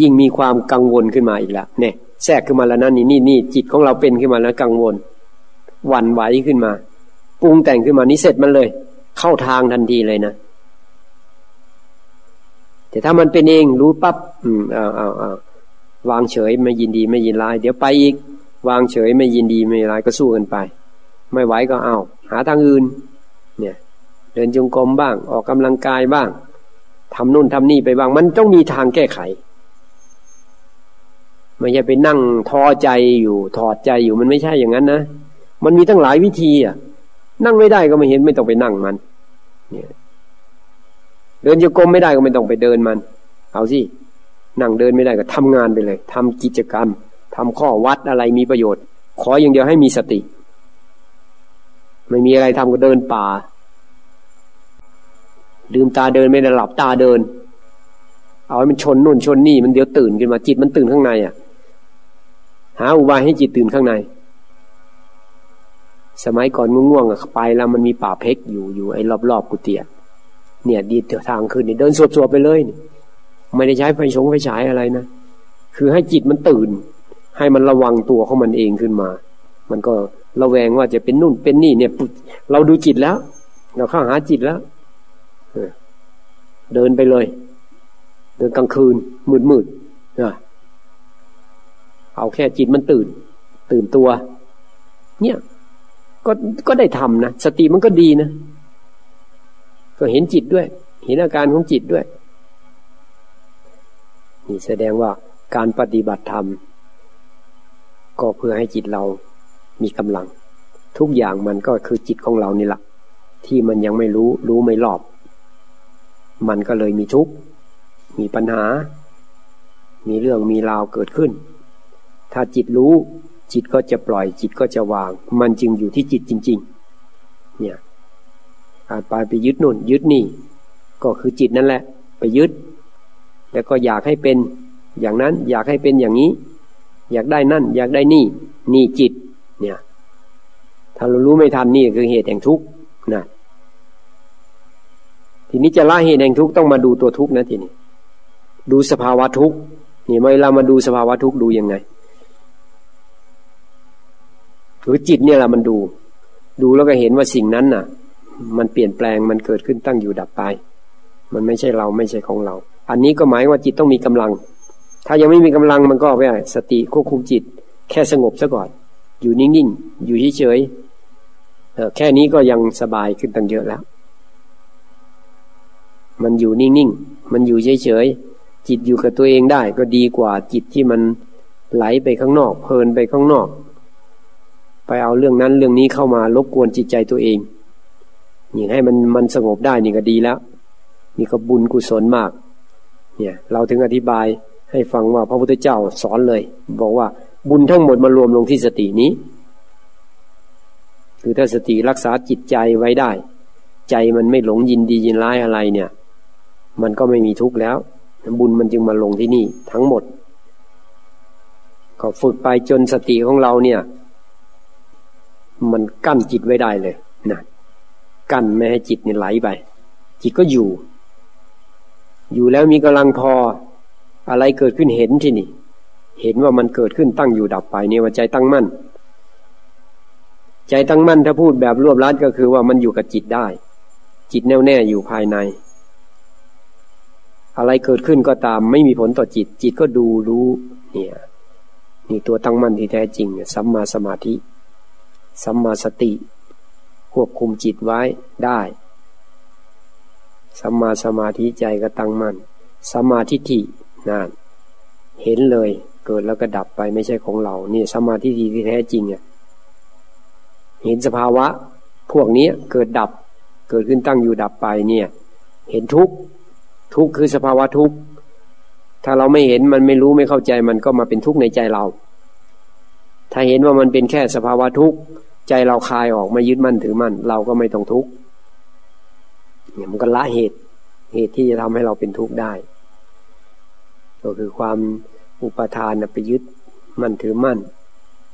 ยิ่งมีความกังวลขึ้นมาอีกแล้วเนี่ยแทรกขึ้นมาแล้วนะนี่นี่นี่จิตของเราเป็นขึ้นมาแล้วกังวลหวั่นไหวขึ้นมา ปรุงแต่งขึ้นมานี้เสร็จมันเลย เข้าทางทันทีเลยนะ แต่ถ้ามันเป็นเองรู้ปับ๊บอืมเอาเอาเอาววางเฉยไม่ยินดีไม่ยินร้าย เดี๋ยวไปอีก วางเฉยไม่ยินดีไม่ร้ายก็สู้กันไป ไม่ไหวก็เอาหาทางอื่น เนี่ย เดินจงกรมบ้าง ออกกำลังกายบ้างทำนู่นทำนี่ไปบ้าง มันต้องมีทางแก้ไขไม่ใช่ไปนั่งท้อใจอยู่ ถอดใจอยู่มันไม่ใช่อย่างนั้นนะ มันมีตั้งหลายวิธีอะ นั่งไม่ได้ก็ไม่เห็นไม่ต้องไปนั่งมัน เนี่ย เดินโยกมไม่ได้ก็ไม่ต้องไปเดินมัน เอาสิ นั่งเดินไม่ได้ก็ทำงานไปเลยทำกิจกรรมทำข้อวัดอะไรมีประโยชน์ ขออย่างเดียวให้มีสติ ไม่มีอะไรทำก็เดินป่า ลืมตาเดินไม่ได้หลับตาเดิน เอาให้มันชนนู่นชนนี่มันเดี๋ยวตื่นขึ้นมาจิตมันตื่นข้างในอะ หาอุบายให้จิตตื่นข้างใน สมัยก่อนง่วงๆไปแล้วมันมีป่าเพกอยู่อยู่ไอ้รอบๆกุฏิเนี่ย ดีเถทางขึ้นเดินสวดๆไปเลยไม่ได้ใช้ไฟชงไฟฉายอะไรนะคือให้จิตมันตื่น ให้มันระวังตัวของมันเองขึ้นมา มันก็ระแวงว่าจะเป็นนู่นเป็นนี่เนี่ย เราดูจิตแล้ว เราเข้าหาจิตแล้วเดินไปเลย เดินกลางคืน มืดมืดนะเอาแค่จิตมันตื่น ตื่นตัว เนี่ย ก็ก็ได้ทำนะสติมันก็ดีนะก็เห็นจิตด้วย เห็นอาการของจิตด้วย นี่แสดงว่าการปฏิบัติธรรม ก็เพื่อให้จิตเรามีกำลัง ทุกอย่างมันก็คือจิตของเรานี่แหละที่มันยังไม่รู้รู้ไม่รอบ มันก็เลยมีทุกข์มีปัญหา มีเรื่องมีราวเกิดขึ้น ถ้าจิตรู้ จิตก็จะปล่อยจิตก็จะวาง มันจึงอยู่ที่จิตจริง ๆ เนี่ยอาจไปไปยึดนู่น ยึดนี่ ก็คือจิตนั่นแหละ ไปยึด แล้วก็อยากให้เป็นอย่างนั้นอยากให้เป็นอย่างนี้ อยากได้นั่น อยากได้นี่ นี่จิต เนี่ย ถ้าเรารู้ไม่ทันนี่คือเหตุแห่งทุกข์นะทีนี้จะละเหตุแห่งทุกข์ต้องมาดูตัวทุกข์นะทีนี้ดูสภาวะทุกข์นี่เมื่อเรามาดูสภาวะทุกข์ดูยังไง หรือจิตเนี่ยแหละมันดู ดูแล้วก็เห็นว่าสิ่งนั้นน่ะ มันเปลี่ยนแปลงมันเกิดขึ้นตั้งอยู่ดับไป มันไม่ใช่เราไม่ใช่ของเรา อันนี้ก็หมายว่าจิตต้องมีกำลัง ถ้ายังไม่มีกำลังมันก็ไม่ได้สติควบคุมจิต แค่สงบซะก่อน อยู่นิ่งๆอยู่เฉยๆแค่นี้ก็ยังสบายขึ้นตั้งเยอะแล้ว มันอยู่นิ่งๆมันอยู่เฉยๆจิตอยู่กับตัวเองได้ ก็ดีกว่าจิตที่มันไหลไปข้างนอก เพลินไปข้างนอก ไปเอาเรื่องนั้นเรื่องนี้เข้ามารบกวนจิตใจตัวเองนี่ให้มันมันสงบได้นี่ก็ดีแล้วนี่ก็บุญกุศลมาก เนี่ยเราถึงอธิบายให้ฟังว่าพระพุทธเจ้าสอนเลย บอกว่าบุญทั้งหมดมารวมลงที่สตินี้ คือถ้าสติรักษาจิตใจไว้ได้ ใจมันไม่หลงยินดียินร้ายอะไรเนี่ย มันก็ไม่มีทุกข์แล้ว บุญมันจึงมาลงที่นี่ทั้งหมด ก็ฝึกไปจนสติของเราเนี่ย มันกั้นจิตไว้ได้เลยนะกั้นไม่ให้จิตเนี่ยไหลไป จิตก็อยู่ อยู่แล้วมีกำลังพอ อะไรเกิดขึ้นเห็นที่นี่ เห็นว่ามันเกิดขึ้นตั้งอยู่ดับไปเนี่ยว่าใจตั้งมั่น ใจตั้งมั่นถ้าพูดแบบรวบรัดก็คือว่ามันอยู่กับจิตได้ จิตแน่วแน่อยู่ภายใน อะไรเกิดขึ้นก็ตามไม่มีผลต่อจิต จิตก็ดูรู้ เนี่ยนี่ตัวตั้งมั่นที่แท้จริงสัมมาสมาธิ สัมมาสติ ควบคุมจิตไว้ได้สัมมาสมาธิใจก็ตั้งมัน่นสัมมาทิฏฐินาน เห็นเลย เกิดแล้วก็ดับไปไม่ใช่ของเรานี่สัมมาทิฏฐิที่แท้จริงอะเห็นสภาวะ พวกนี้เกิดดับ เกิดขึ้นตั้งอยู่ดับไปเนี่ย เห็นทุกทุกคือสภาวะทุกถ้าเราไม่เห็นมันไม่รู้ไม่เข้าใจมันก็มาเป็นทุกข์ในใจเรา ถ้าเห็นว่ามันเป็นแค่สภาวะทุกข์ ใจเราคลายออกไมายึดมั่นถือมั่นเราก็ไม่ต้องทุกข์เนี่ยมันก็ละเหตุเหตุที่จะทำให้เราเป็นทุกข์ได้ ก็คือความอุปทานไปยึดมั่นถือมั่น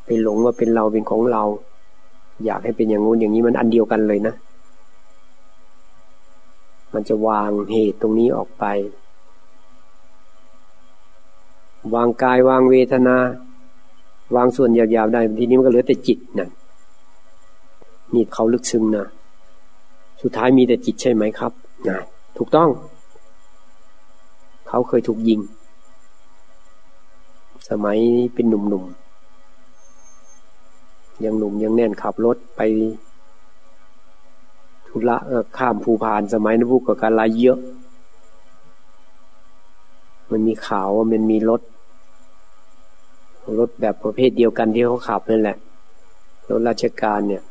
ไปหลงว่าเป็นเราเป็นของเรา อยากให้เป็นอย่างงู้นอย่างนี้มันอันเดียวกันเลยนะ มันจะวางเหตุตรงนี้ออกไป วางกายวางเวทนา วางส่วนหยาบๆได้ทีนี้มันก็เหลือแต่จิตนะ นี่เขาลึกซึ้งนะ สุดท้ายมีแต่จิตใช่ไหมครับนะถูกต้อง เขาเคยถูกยิง สมัยเป็นหนุ่มๆ ยังหนุ่มยังแน่นขับรถไปทุระข้ามภูพานสมัยนั้นพวกกับการลายเยอะ มันมีข่าวว่ามันมีรถ รถแบบประเภทเดียวกันที่เขาขับนั่นแหละรถราชการเนี่ย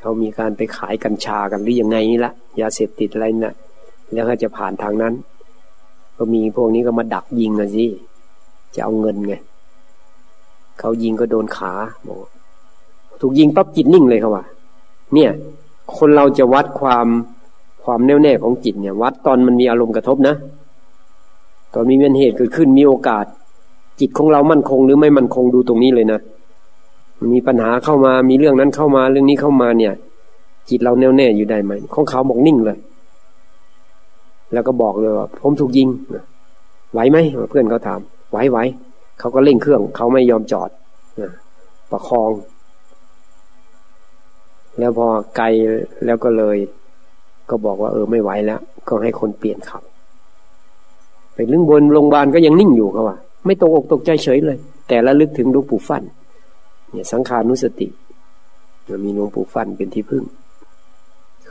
เขามีการไปขายกัญชากันหรือยังไงนี่ละยาเสพติดอะไรนะ่ะ แล้วก็จะผ่านทางนั้น ก็มีพวกนี้ก็มาดักยิงนะสิจะเอาเงินไงเขายิงก็โดนขาบอกถูกยิงปั๊บจิตนิ่งเลยเขาว่า เนี่ย คนเราจะวัดความความแน่วแน่ของจิตเนี่ย วัดตอนมันมีอารมณ์กระทบนะ ตอนมีเวียนเหตุเกิดขึ้นมีโอกาส จิตของเรามั่นคงหรือไม่มั่นคงดูตรงนี้เลยนะ มีปัญหาเข้ามามีเรื่องนั้นเข้ามาเรื่องนี้เข้ามาเนี่ย จิตเราแน่วแน่อยู่ได้ไหมของเขาบอกนิ่งเลย แล้วก็บอกเลยว่าผมถูกยิงไหวไหมเพื่อนเขาถาม ไหวไหวเขาก็เร่งเครื่อง เขาไม่ยอมจอดประคอง แล้วพอไกลแล้วก็เลย ก็บอกว่า เออไม่ไหวแล้ว ก็ให้คนเปลี่ยนขับไปลึงบนโรงพยาบาลก็ยังนิ่งอยู่เขาว่าไม่ตกอกตกใจเฉยเลย แต่ละลึกถึงลูกปู่ฟั่น เนี่ยสังขานุสติมีหลวงปู่ฟันเป็นที่พึ่ง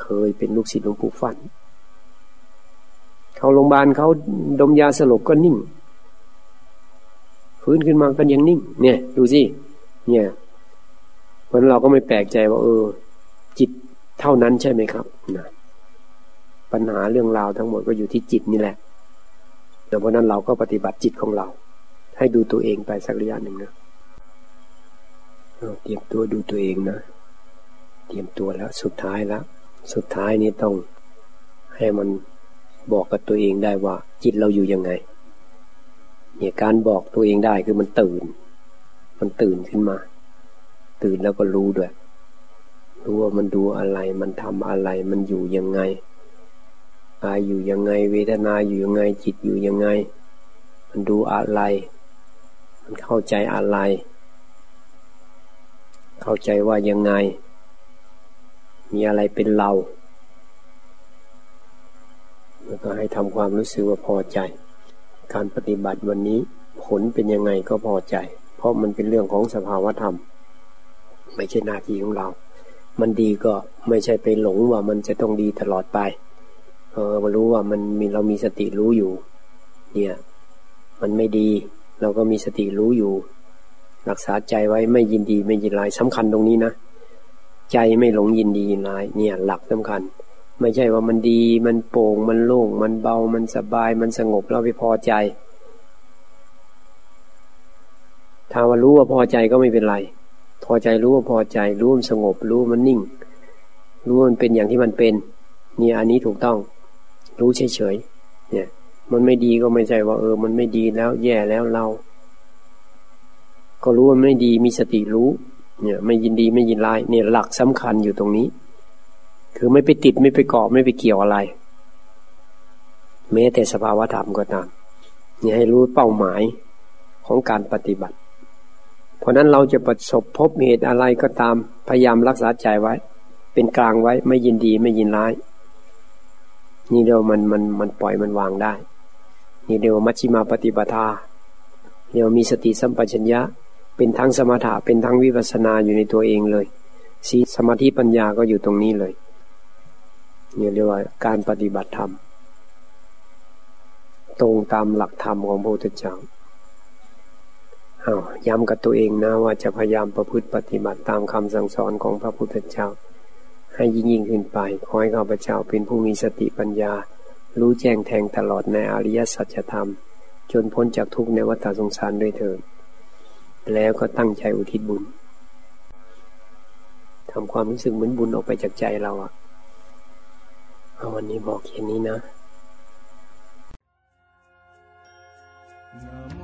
เคยเป็นลูกศิษย์หลวงปู่ฟัน เขาโรงพยาบาลเขาดมยาสลบก็นิ่ง ฟื้นขึ้นมาก็ยังนิ่ง เนี่ย ดูสิเนี่ยเพราะเราก็ไม่แปลกใจว่า เออ จิตเท่านั้นใช่ไหมครับนะปัญหาเรื่องราวทั้งหมดก็อยู่ที่จิตนี่แหละแต่เพราะนั้นเราก็ปฏิบัติจิตของเรา ให้ดูตัวเองไปสักระยะหนึ่งนะ เตรียมตัวดูตัวเองนะ เตรียมตัวแล้วสุดท้ายแล้ว สุดท้ายนี้ต้องให้มันบอกกับตัวเองได้ว่า จิตเราอยู่ยังไง เนี่ยการบอกตัวเองได้คือมันตื่น มันตื่นขึ้นมา ตื่นแล้วก็รู้ด้วย รู้ว่ามันดูอะไร มันทำอะไร มันอยู่ยังไงกายอยู่ยังไง เวทนาอยู่ยังไง จิตอยู่ยังไง มันดูอะไร มันเข้าใจอะไร เข้าใจว่ายังไง มีอะไรเป็นเรา แล้วก็ให้ทำความรู้สึกว่าพอใจ การปฏิบัติวันนี้ผลเป็นยังไงก็พอใจ เพราะมันเป็นเรื่องของสภาวธรรม ไม่ใช่หน้าที่ของเรา มันดีก็ไม่ใช่ไปหลงว่ามันจะต้องดีตลอดไป เออมารู้ว่ามันมีเรามีสติรู้อยู่ เนี่ย มันไม่ดี เราก็มีสติรู้อยู่ รักษาใจไว้ไม่ยินดีไม่ยินร้ายสำคัญตรงนี้นะ ใจไม่หลงยินดียินร้ายเนี่ย หลักสำคัญ ไม่ใช่ว่ามันดีมันโปร่งมันโล่ง มันเบามันสบายมันสงบเราไปพอใจ ถ้าว่ารู้ว่าพอใจก็ไม่เป็นไร พอใจรู้ว่าพอใจรู้มันสงบ รู้มันนิ่ง รู้มันเป็นอย่างที่มันเป็น เนี่ยอันนี้ถูกต้อง รู้เฉยๆเนี่ย มันไม่ดีก็ไม่ใช่ว่าเออ มันไม่ดีแล้ว แย่แล้วเรา ก็รู้ว่าไม่ดีมีสติรู้ เนี่ยไม่ยินดีไม่ยินร้ายเนี่ยหลักสำคัญอยู่ตรงนี้ คือไม่ไปติดไม่ไปเกาะไม่ไปเกี่ยวอะไร แม้แต่สภาวธรรมก็ตามเนี่ยให้รู้เป้าหมายของการปฏิบัติ เพราะนั้นเราจะประสบพบเหตุอะไรก็ตามพยายามรักษาใจไว้ เป็นกลางไว้ไม่ยินดีไม่ยินร้าย นี่เดียวมันมันมันปล่อยมันวางได้ นี่เดียวมัชฌิมาปฏิปทาเดียวมีสติสัมปชัญญะ เป็นทั้งสมถะเป็นทั้งวิปัสนาอยู่ในตัวเองเลยสีสมาธิปัญญาก็อยู่ตรงนี้เลยเนี่ยเรียกว่าการปฏิบัติธรรม ตรงตามหลักธรรมของพระพุทธเจ้าอาย้ำกับตัวเองนะว่าจะพยายามประพฤติปฏิบัติตามคำสั่งสอนของพระพุทธเจ้า ให้ยิ่งยิ่งขึ้นไป ขอให้ข้าพเจ้าเป็นผู้มีสติปัญญา รู้แจ้งแทงตลอดในอริยสัจธรรม จนพ้นจากทุกข์ในวัฏสงสารด้วยเถิด แล้วก็ตั้งใจอุทิศบุญทำความรู้สึกเหมือนบุญออกไปจากใจเราอะเอาวันนี้บอกแค่นี้นะนะโม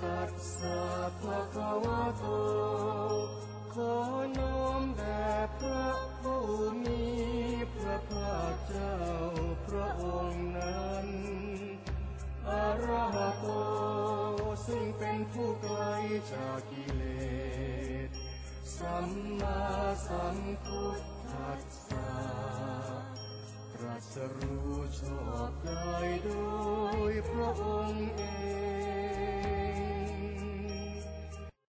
ตัสสะภะคะวะโต จากกิเลส สัมมาสัมพุทธัสสะตรัสรู้ชอบได้โดยพระองค์เอง